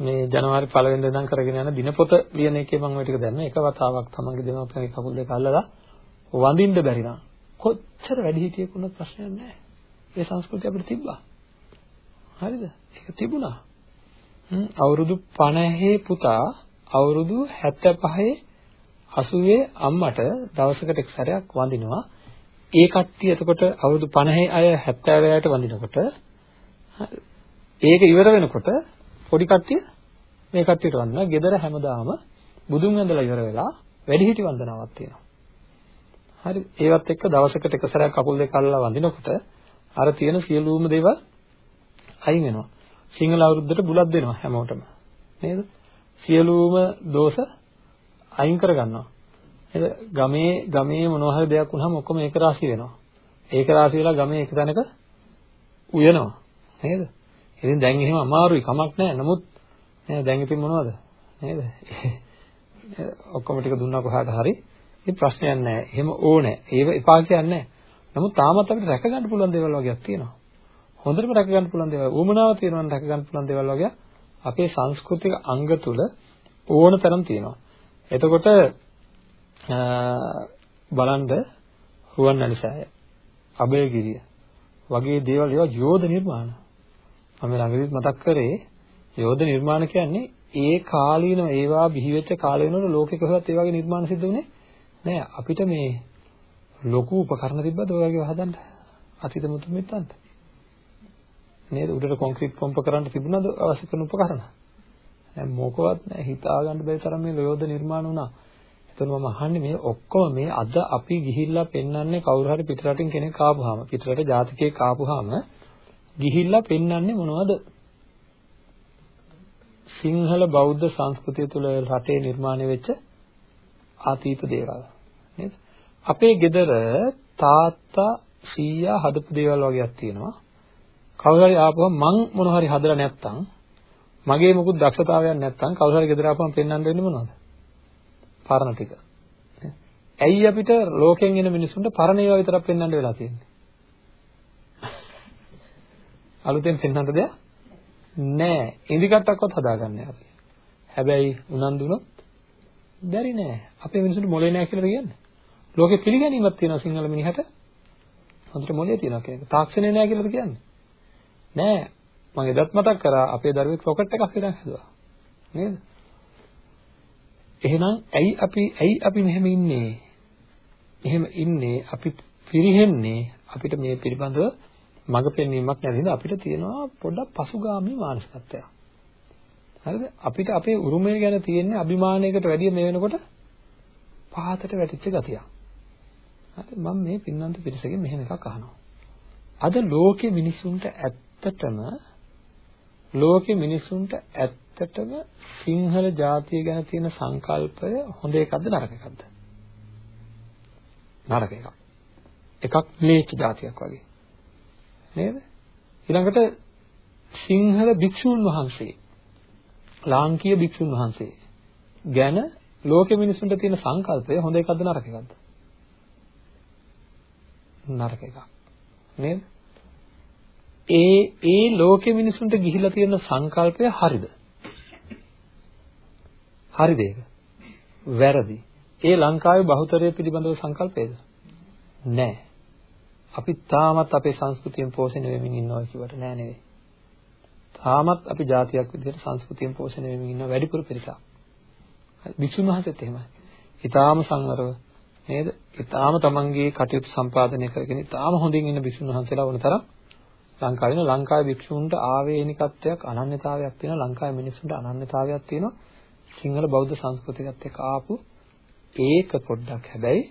මේ ජනවාරි පළවෙනිදා ඉඳන් කරගෙන යන දිනපොත ලියන එකේ මම ওই ටික දැම්ම එක වතාවක් තමන්ගේ දෙමාපියන්ගේ කකුල් දෙක අල්ලලා වඳින්න බැරි නම් කොච්චර වැඩි හිටියෙක් වුණත් ප්‍රශ්නයක් නැහැ. ඒ සංස්කෘතිය අපිට තිබ්බා. හරිද? ඒක තිබුණා. අවුරුදු 50 පුතා අවුරුදු 75 80 අම්මට දවසකට එක් සැරයක් වඳිනවා. ඒ කට්ටිය එතකොට අවුරුදු 50 අය 70 අයට වඳිනකොට ඒක ඉවර වෙනකොට පොඩි කට්ටිය මේ කට්ටියට වඳිනවා. gedara හැමදාම බුදුන් වැඳලා ඉවර වෙලා වැඩිහිටි වන්දනාවක් තියෙනවා. හරි ඒවත් එක්ක දවසකට එක සැරයක් කකුල් දෙක අල්ලලා වඳිනකොට අර තියෙන සියලුම දේවල් අයින් වෙනවා. සිංහල අවුරුද්දට බුලත් දෙනවා හැමෝටම. නේද? සියලුම දෝෂ අයින් කරගන්නවා. නේද? ගමේ ගමේ මොනවා හරි දෙයක් වුණාම ඔක්කොම ඒක රාශි වෙනවා. ඒක රාශි වෙලා ගමේ එක තැනක උයනවා. නේද? ඉතින් දැන් එහෙම අමාරුයි කමක් නැහැ. නමුත් නේද දැන් ඉතින් මොනවද? නේද? ඔක්කොම ටික දුන්නා කොහාට හරි. ඉතින් ප්‍රශ්නයක් නැහැ. එහෙම ඕනේ. ඒව එපා කියන්නේ නැහැ. නමුත් තාමත් අපිට රැක ගන්න පුළුවන් දේවල් වගේක් තියෙනවා. හොඳටම රැක ගන්න පුළුවන් දේවල්. උවමනාව තියෙනවා නම් රැක ගන්න පුළුවන් දේවල් වගේ අපේ සංස්කෘතික අංග තුල ඕන තරම් තියෙනවා. එතකොට බලන්න රුවන්වැලිසෑය අබේගිරිය. වගේ දේවල් ඒවා යෝධ නිර්මාණ. මම ළඟදිත් මතක් කරේ යෝධ නිර්මාණ කියන්නේ ඒ කාලීන ඒවා බිහි වෙච්ච කාලය වෙනකොට ලෝකෙ කොහෙවත් ඒ වගේ නිර්මාණ සිද්ධ වුණේ නෑ. අපිට මේ ලොකු උපකරණ තිබ්බද ඔය වගේ හදන්න අතීත මුතු මිත්තන්ට. නේද? උඩට කොන්ක්‍රීට් පම්ප කරන්න තිබුණාද? අවශ්‍ය කරන උපකරණ. දැන් මොකවත් නෑ. හිතා ගන්න බැරි තරම් මේ යෝධ නිර්මාණ වුණා. එතකොට මම අහන්නේ මේ ඔක්කොම මේ අද අපි ගිහිල්ලා පෙන්වන්නේ කවුරු හරි පිටරටින් කෙනෙක් ආපුවාම පිටරට ජාතිකයෙක් ආපුවාම ගිහිල්ලා පෙන්වන්නේ මොනවද සිංහල බෞද්ධ සංස්කෘතිය තුළ රටේ නිර්මාණය වෙච්ච අතීත දේවල් නේද? අපේ ගෙදර තාත්තා සීයා හදපු දේවල් වගේක් තියෙනවා. කවුරු හරි ආපුවම මං මොන හරි හදලා නැත්තම් මගේ මොකුත් දක්ෂතාවයක් නැත්තම් කවුරු හරි ගෙදර ආපුවම පෙන්වන්න වෙන්නේ මොනවද? පරණ ටික. ඇයි අපිට ලෝකෙන් එන මිනිස්සුන්ට පරණ ඒවා විතරක් පෙන්වන්න වෙලා තියෙන්නේ? අලුතෙන් පෙන්වන්න දෙයක් නෑ. ඉදි කට්ටක්වත් හදාගන්නේ අපි. හැබැයි උනන්දුනොත් බැරි නෑ. අපේ මිනිස්සුන්ට මොලේ නෑ කියලා කියන්නේ. ලෝකෙ පිළිගැනීමක් තියෙනවා සිංහල මිනිහට. හොඳට මොලේ තියෙනවා කියන එක. තාක්ෂණය නෑ කියලාද කියන්නේ? නෑ. මම එදත් මතක් කරා අපේ දරුවෙක් රොකට් එකක් හදන්න හදුවා. නේද? එහෙනම් ඇයි අපි ඇයි අපි මෙහෙම ඉන්නේ? එහෙම ඉන්නේ අපි පිරිහෙන්නේ අපිට මේ පිළිබඳව මඟ පෙන්වීමක් නැති නිසා අපිට තියෙනවා පොඩ්ඩක් පසුගාමී මානසිකත්වයක්. හරිද? අපිට අපේ උරුමය ගැන තියෙන අභිමානයකට වැඩිය මේ වෙනකොට පහතට වැටිච්ච ගතියක්. හරි මම මේ පින්නන්ත පිරිසකින් මෙහෙම එකක් අහනවා. අද ලෝකේ මිනිසුන්ට ඇත්තටම ලෝකේ මිනිසුන්ට ඇත්තටම සිංහල ජාතිය ගැන තියෙන සංකල්පය හොඳ එකක්ද නරක එකක්ද? නරක එකක්. එකක් ම්ලේච්ඡ ජාතියක් වගේ. නේද? ඊළඟට සිංහල භික්ෂුන් වහන්සේ ලාංකීය භික්ෂුන් වහන්සේ ගැන ලෝකෙ මිනිසුන්ට තියෙන සංකල්පය හොඳ එකක්ද නරක එකක්ද? නරක එකක්. නේද? ඒ ඒ ලෝකෙ මිනිසුන්ට ගිහිලා තියෙන සංකල්පය හරිද? හරිද ඒක? වැරදි. ඒ ලංකාවේ බහුතරය පිළිබඳව සංකල්පයද? නැහැ. අපි තාමත් අපේ සංස්කෘතියෙන් පෝෂණය වෙමින් ඉන්නවා කියවට නෑ නෙවෙයි. තාමත් අපි ජාතියක් විදිහට සංස්කෘතියෙන් පෝෂණය වෙමින් ඉන්න වැඩිපුර පිරිසක්. භික්ෂුන් වහන්සේත් එහෙමයි. ඊටාම සංවරව නේද? ඊටාම තමන්ගේ කටයුතු සම්පාදනය කරගෙන ඊටාම හොඳින් ඉන්න භික්ෂුන් වහන්සේලා වුණතරම් ලංකාවේ ඉන්න ලංකාවේ භික්ෂූන්ට ආවේනිකත්වයක් අනන්‍යතාවයක් තියෙනවා ලංකාවේ මිනිස්සුන්ට අනන්‍යතාවයක් තියෙනවා සිංහල බෞද්ධ සංස්කෘතියත් එක්ක ආපු ඒක පොඩ්ඩක් හැබැයි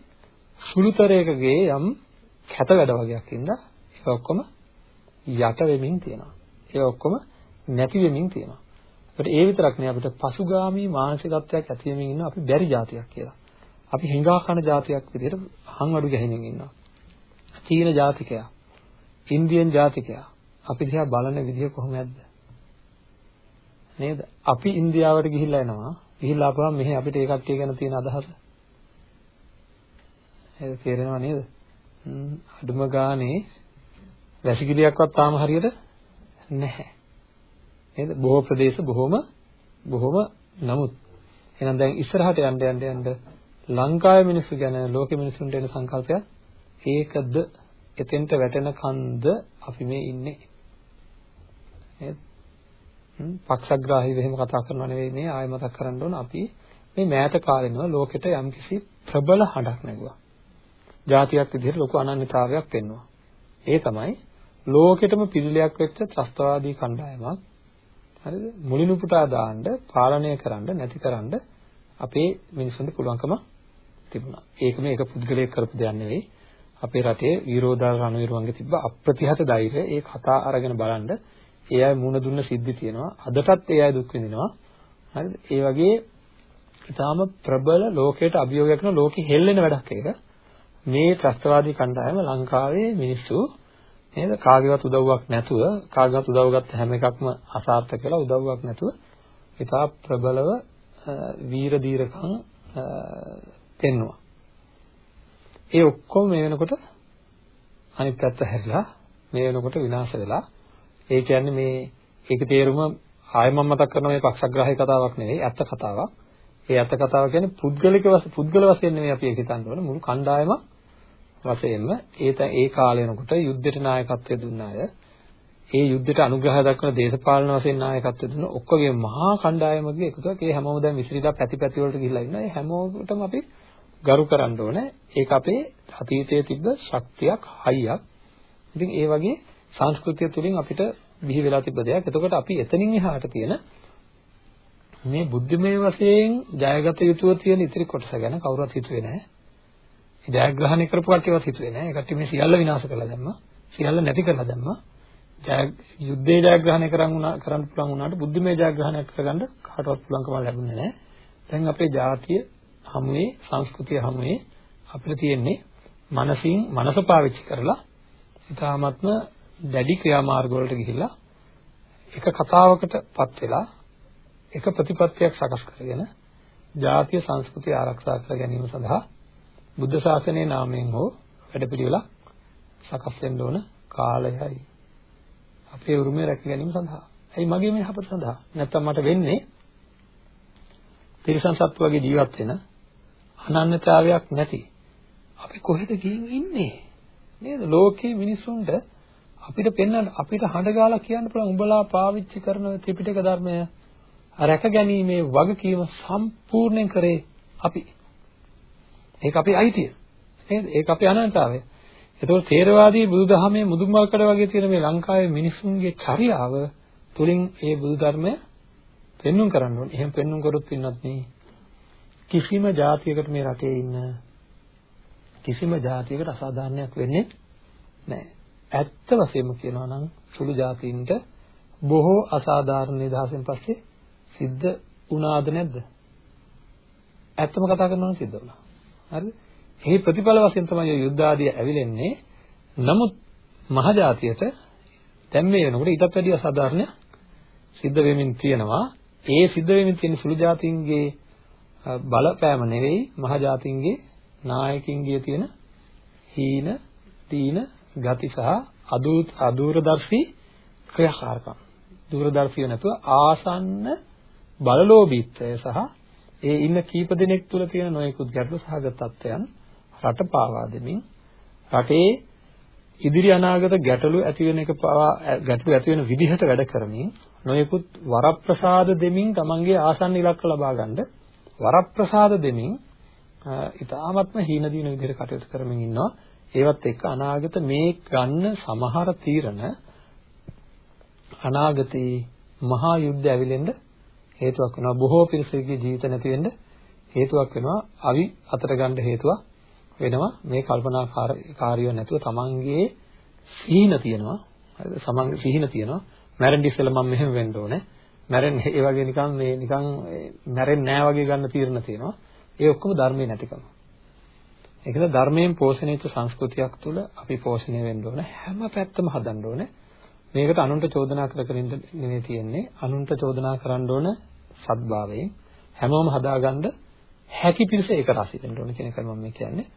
සුළුතරයකගේ යම් කැත වැඩ වගේක් ඉඳලා ඒක ඔක්කොම යට වෙමින් තියෙනවා. ඒක ඔක්කොම නැති වෙමින් තියෙනවා. ඒකට ඒ විතරක් නෙවෙයි අපිට පසුගාමී මානසිකත්වයක් ඇති වෙමින් ඉන්න අපි බැරි જાතියක් කියලා. අපි හිඟා කන જાතියක් විදිහට හංවඩු ගහිමින් ඉන්නවා. චීන ජාතිකයා, ඉන්දියන් ජාතිකයා අපි දිහා බලන විදිහ කොහොමද? නේද? අපි ඉන්දියාවට ගිහිල්ලා එනවා. ගිහිල්ලා ආපුවම මෙහි අපිට ඒ කට්ටිය ගැන තියෙන අදහස. ඒක තේරෙනව නේද? අඩුම ගානේ වැසිකිළියක්වත් තාම හරියට නැහැ. නේද? බොහෝ ප්‍රදේශ බොහොම බොහොම නමුත් එහෙනම් දැන් ඉස්සරහට යන්න යන්න යන්න ලංකාවේ මිනිස්සු ගැන ලෝකෙ මිනිස්සුන්ට එන සංකල්පයක් ඒකද එතෙන්ට වැටෙන කන්ද අපි මේ ඉන්නේ. නේද? පක්ෂග්‍රාහීව එහෙම කතා කරනව නෙවෙයි මේ ආයෙ මතක් කරන්න ඕන අපි මේ මෑත කාලෙනව ලෝකෙට යම්කිසි ප්‍රබල හඬක් නැගුවා. જાතියක් විදිහට ලොකු අනන්‍යතාවයක් පෙන්වුවා. ඒ තමයි ලෝකෙටම පිළිලයක් වෙච්ච ත්‍රස්තවාදී කණ්ඩායමක් හරිද මුලිනුපුටා දාන්න පාලනය කරන්න නැතිකරන්න අපේ මිනිස්සුන්ට පුළුවන්කම තිබුණා. ඒක මේක පුද්ගලයෙක් කරපු දෙයක් නෙවෙයි. අපේ රටේ විරෝධාර රණවිරුවන්ගේ තිබ්බ අප්‍රතිහත ධෛර්යය ඒ කතා අරගෙන බලන්න ඒ අය මුණ දුන්න සිද්ධි තියෙනවා. අදටත් ඒ අය දුක් විඳිනවා. හරිද? ඒ වගේ ඊටාම ප්‍රබල ලෝකයට අභියෝගයක් කරන ලෝකෙ හෙල්ලෙන වැඩක් ඒක. මේ ත්‍ස්තවාදී කණ්ඩායම ලංකාවේ මිනිස්සු නේද කාගේවත් උදව්වක් නැතුව කාගේවත් උදව් ගත්ත හැම එකක්ම අසාර්ථක වෙලා උදව්වක් නැතුව ඉතා ප්‍රබලව වීර දීරකම් පෙන්නවා. ඒ ඔක්කොම මේ වෙනකොට අනිත් පැත්ත හැරිලා මේ වෙනකොට විනාශ වෙලා ඒ කියන්නේ මේ ඒක තේරුම ආයෙ මම මතක් කරන මේ පක්ෂග්‍රාහී කතාවක් නෙවෙයි ඇත්ත කතාවක්. ඒ ඇත්ත කතාව කියන්නේ පුද්ගලික වශයෙන් පුද්ගල වශයෙන් නෙවෙයි අපි ඒක හිතන්න ඕනේ මුළු කණ්ඩායම වශයෙන්ම ඒ ඒ කාලය වෙනකොට යුද්ධයට නායකත්වය දුන්න අය ඒ යුද්ධයට අනුග්‍රහය දක්වන දේශපාලන වශයෙන් නායකත්වය දුන්න ඔක්කොගේ මහා කණ්ඩායමගේ එකතුවක් ඒ හැමෝම දැන් විසිරීලා පැති පැති වලට ගිහිල්ලා ඉන්නවා. ඒ හැමෝටම අපි ගරු කරන්න ඕනේ. ඒක අපේ අතීතයේ තිබ්බ ශක්තියක්, හයියක්. ඉතින් ඒ වගේ සංස්කෘතිය තුළින් අපිට බිහි වෙලා තිබ්බ දෙයක්. එතකොට අපි එතනින් එහාට තියෙන මේ බුද්ධමය වශයෙන් ජයගත යුතුව තියෙන ඉතිරි කොටස ගැන කවුරුත් හිතුවේ නැහැ. ජයග්‍රහණය කරපු කට්ටියවත් හිතුවේ නැහැ. ඒ කට්ටිය මේ සියල්ල විනාශ කරලා දැම්මා. සියල්ල නැති කරලා දැම්මා. ජය යුද්ධේ ජයග්‍රහණය කරන් උනා කරන්න පුළුවන් වුණාට බුද්ධමය ජයග්‍රහණයක් කරගන්න කාටවත් පුළුවන්කම ලැබුණේ නැහැ. දැන් අපේ ජාතිය හමුවේ සංස්කෘතිය හමුවේ අපිට තියෙන්නේ මනසින් මනස පාවිච්චි කරලා ඊ타ත්ම දැඩි ක්‍රියාමාර්ග වලට ගිහිල්ලා එක කතාවකටපත් වෙලා එක ප්‍රතිපත්තියක් සකස් කරගෙන ජාතිය සංස්කෘතිය ආරක්ෂා කර ගැනීම සඳහා බුද්ධ ශාසනයේ නාමයෙන් හෝ වැඩපිළිවෙලක් සකස් වෙන්න ඕන කාලයයි අපේ උරුමය රැක ගැනීම සඳහා. ඇයි මගේ මේ යහපත සඳහා? නැත්තම් මට වෙන්නේ තිරිසන් සත්තු වගේ ජීවත් වෙන අනන්‍යතාවයක් නැති අපි කොහෙද ගිහින් ඉන්නේ? නේද? ලෝකේ මිනිස්සුන්ට අපිට පෙන්වන්න අපිට හඬ ගාලා කියන්න පුළුවන් උඹලා පාවිච්චි කරන ත්‍රිපිටක ධර්මය රැකගැනීමේ වගකීම සම්පූර්ණයෙන් කරේ අපි. ඒක අපේ අයිතිය. නේද? ඒක අපේ අනන්තතාවය. ඒතකොට තේරවාදී බුදුදහමේ මුදුන්මල්කඩ වගේ තියෙන මේ ලංකාවේ මිනිසුන්ගේ චර්යාව තුලින් මේ බුදුදර්මය පෙන්눔 කරන්න ඕනේ. එහෙම පෙන්눔 කරොත් පින්නත් නේ කිසිම જાතියකට මේ රටේ ඉන්න කිසිම જાතියකට අසාධාරණයක් වෙන්නේ නැහැ. ඇත්ත වශයෙන්ම කියනවා නම් සුළු જાතීන්ට බොහෝ අසාධාරණ නිදහසෙන් පස්සේ සිද්ධ වුණාද නැද්ද? ඇත්තම කතා කරනවා නම් සිද්ධ වුණා. හරිද? එහි ප්‍රතිඵල වශයෙන් තමයි යුද්ධ ආදිය ඇවිලෙන්නේ. නමුත් මහජාතියට දැන් මේ වෙනකොට ඊටත් වැඩි අසාධාරණ සිද්ධ වෙමින් තියෙනවා. ඒ සිද්ධ වෙමින් තියෙන සුළු જાතින්ගේ බලපෑම නෙවෙයි මහජාතින්ගේ නායකින්ගේ තියෙන හීන, තීන ගති සහ අදූරදර්ශී ක්‍රියාකාරකම්. දූරදර්ශිය නැතුව ආසන්න බලලෝභීත්වය සහ ඒ ඉන්න කීප දෙනෙක් තුල තියෙන නොයෙකුත් ගැටලු සහගත තත්ත්වයන් රට පාවා දෙමින් රටේ ඉදිරි අනාගත ගැටලු ඇති වෙන එක පවා ගැටලු ඇති වෙන විදිහට වැඩ කරමින් නොයෙකුත් වරප්‍රසාද දෙමින් තමන්ගේ ආසන්න ඉලක්ක ලබා ගන්න වරප්‍රසාද දෙමින් ඊ타ත්ම හීන දින විදිහට කටයුතු කරමින් ඉන්නවා ඒවත් එක්ක අනාගත මේ ගන්න සමහර තීරණ අනාගතේ මහා යුද්ධ ඇවිලෙන්න හේතුවක් වෙනවා. බොහෝ පිරිසකගේ ජීවිත නැති වෙන්න හේතුවක් වෙනවා. අවි අතට ගන්න හේතුවක් වෙනවා. මේ කල්පනාකාරීව නැතුව තමන්ගේ සීන තියෙනවා. හරිද? සමන්ගේ සිහින තියෙනවා. මැරෙන්න ඉස්සෙල්ලා මම මෙහෙම වෙන්න ඕනේ. මැරෙන්න ඒ වගේ නිකන් මේ නිකන් මැරෙන්නේ නැහැ වගේ ගන්න තීරණ තියෙනවා. ඒ ඔක්කොම ධර්මයේ නැතිකම. ඒකද ධර්මයෙන් පෝෂණය වෙච්ච සංස්කෘතියක් තුළ අපි පෝෂණය වෙන්න ඕන හැම පැත්තම හදන්න ඕනේ. මේකට අනුන්ට චෝදනා කර කර ඉන්න නෙවෙයි තියෙන්නේ. අනුන්ට චෝදනා කරන්න ඕන සත්භාවයෙන් හැමෝම හදාගන්න හැකි පිරිස ඒක රාශී වෙන්න ඕන කියන එකයි මම මේ කියන්නේ.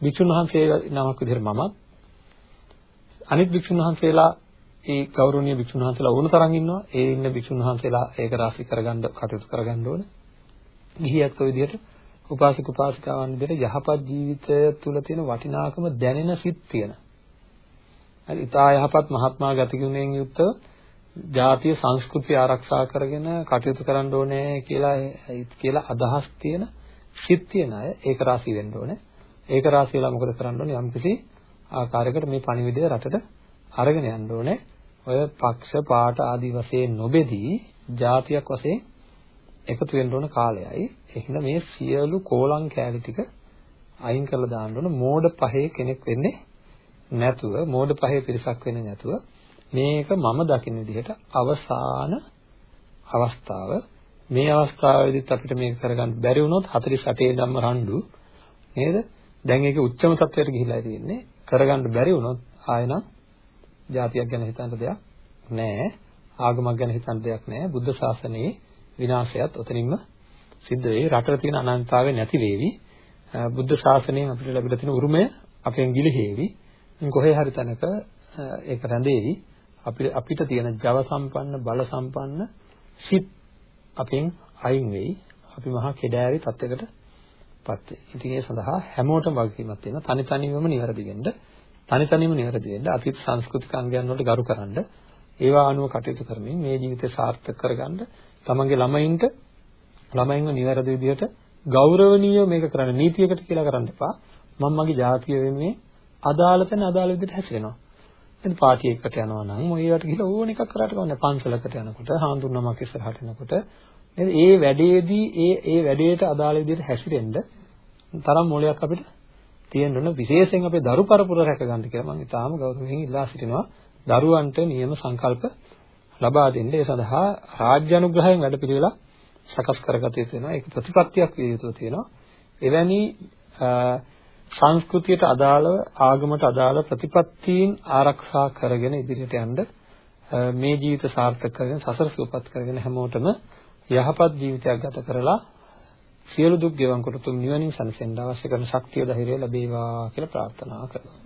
භික්ෂුන් වහන්සේ නමක් විදිහට මමත් අනිත් භික්ෂුන් වහන්සේලා ඒ ගෞරවනීය භික්ෂුන් වහන්සේලා ඕන තරම් ඉන්නවා. ඒ ඉන්න භික්ෂුන් වහන්සේලා ඒක රාශී කරගන්න කටයුතු කරගන්න ඕන. ගිහියත් ඔය විදිහට උපාසක උපාසිකාවන් විදිහට යහපත් ජීවිතය තුළ තියෙන වටිනාකම දැනෙන සිත් තියෙන. හරි, ඊතා යහපත් මහත්මා ගතිගුණයෙන් යුක්ත ජාතිය සංස්කෘතිය ආරක්ෂා කරගෙන කටයුතු කරන්න ඕනේ කියලා කියලා අදහස් තියෙන සිත් තියෙන අය ඒක රාශී වෙන්න ඕනේ. ඒක රාශීලා මොකද කරන්න ඕනේ? යම්කිසි ආකාරයකට මේ පණිවිඩය රටට අරගෙන යන්න ඕනේ. ඔය පක්ෂ පාට ආදි වශයෙන් නොබෙදී ජාතියක් වශයෙන් එකතු වෙන්න ඕන කාලයයි. එහෙනම් මේ සියලු කෝලං කෑලි ටික අයින් කරලා දාන්න ඕන මෝඩ පහේ කෙනෙක් වෙන්නේ නැතුව මෝඩ පහේ පිරිසක් වෙන්නේ නැතුව මේක මම දකින විදිහට අවසාන අවස්ථාව මේ අවස්ථාවේදීත් අපිට මේක කරගන්න බැරි වුණොත් 48 ධම්ම රණ්ඩු නේද? දැන් ඒකේ උච්චම තත්වයට ගිහිලා තියෙන්නේ කරගන්න බැරි වුණොත් ආයෙනම් ජාතියක් ගැන හිතන්න දෙයක් නැහැ. ආගමක් ගැන හිතන්න දෙයක් නැහැ. බුද්ධ ශාසනයේ විනාශයත් ඔතනින්ම සිද්ධ වෙයි. රටට තියෙන අනන්තතාවය නැති වෙවි. බුද්ධ ශාසනයෙන් අපිට ලැබිලා තියෙන උරුමය අපෙන් ගිලිහෙවි. කොහේ හරි තැනක ඒක රැඳෙවි. අපිට අපිට තියෙන ජව සම්පන්න බල සම්පන්න සිත් අපෙන් අයින් වෙයි. අපි මහා කෙඩෑරි තත්යකට පත් වෙයි. ඉතින් ඒ සඳහා හැමෝටම වගකීමක් තියෙනවා. තනි තනිවම නිවැරදි වෙන්න. තනි තනියම නිවැරදි වෙන්න. අතීත සංස්කෘතික අංගයන් වලට ගරු කරන්න. ඒවා අනුව කටයුතු කරමින් මේ ජීවිතය සාර්ථක කරගන්න තමන්ගේ ළමයින්ට ළමයින්ව නිවැරදි විදිහට ගෞරවණීය මේක කරන්න නීතියකට කියලා කරන්න එපා. මම මගේ ජාතිය වෙනුවෙන් අදාළ තැන අදාළ විදිහට හැසිරෙනවා. ඉතින් පාටි එකකට යනවා නම් ඔය ඒවට ගිහලා ඕන එකක් කරාට කවන්නේ පන්සලකට යනකොට හාමුදුරුවමක් ඉස්සරහට එනකොට නේද? ඒ වැඩේදී ඒ ඒ වැඩේට අදාළ විදිහට හැසිරෙන්න තරම් මොලයක් අපිට තියෙන්න ඕන විශේෂයෙන් අපේ දරු පරපුර රැක ගන්න කියලා මම ඉතාලම ගෞරවයෙන් ඉල්ලා සිටිනවා. දරුවන්ට නියම සංකල්ප ලබා දෙන්න ඒ සඳහා රාජ්‍ය අනුග්‍රහයෙන් වැඩපිළිවෙලක් සකස් කරගත යුතු වෙනවා. ඒක ප්‍රතිපත්තියක් විය යුතු තියෙනවා. එවැනි සංස්කෘතියට අදාළව ආගමට අදාළ ප්‍රතිපත්තීන් ආරක්ෂා කරගෙන ඉදිරියට යන්න මේ ජීවිත සාර්ථක කරගෙන සසර සුවපත් කරගෙන හැමෝටම යහපත් ජීවිතයක් ගත කරලා සියලු දුක් ගෙවන් කොට තුන් නිවනින් සැනසෙන්න අවශ්‍ය කරන ශක්තිය ධෛර්යය ලැබේවා කියලා ප්‍රාර්ථනා කරනවා.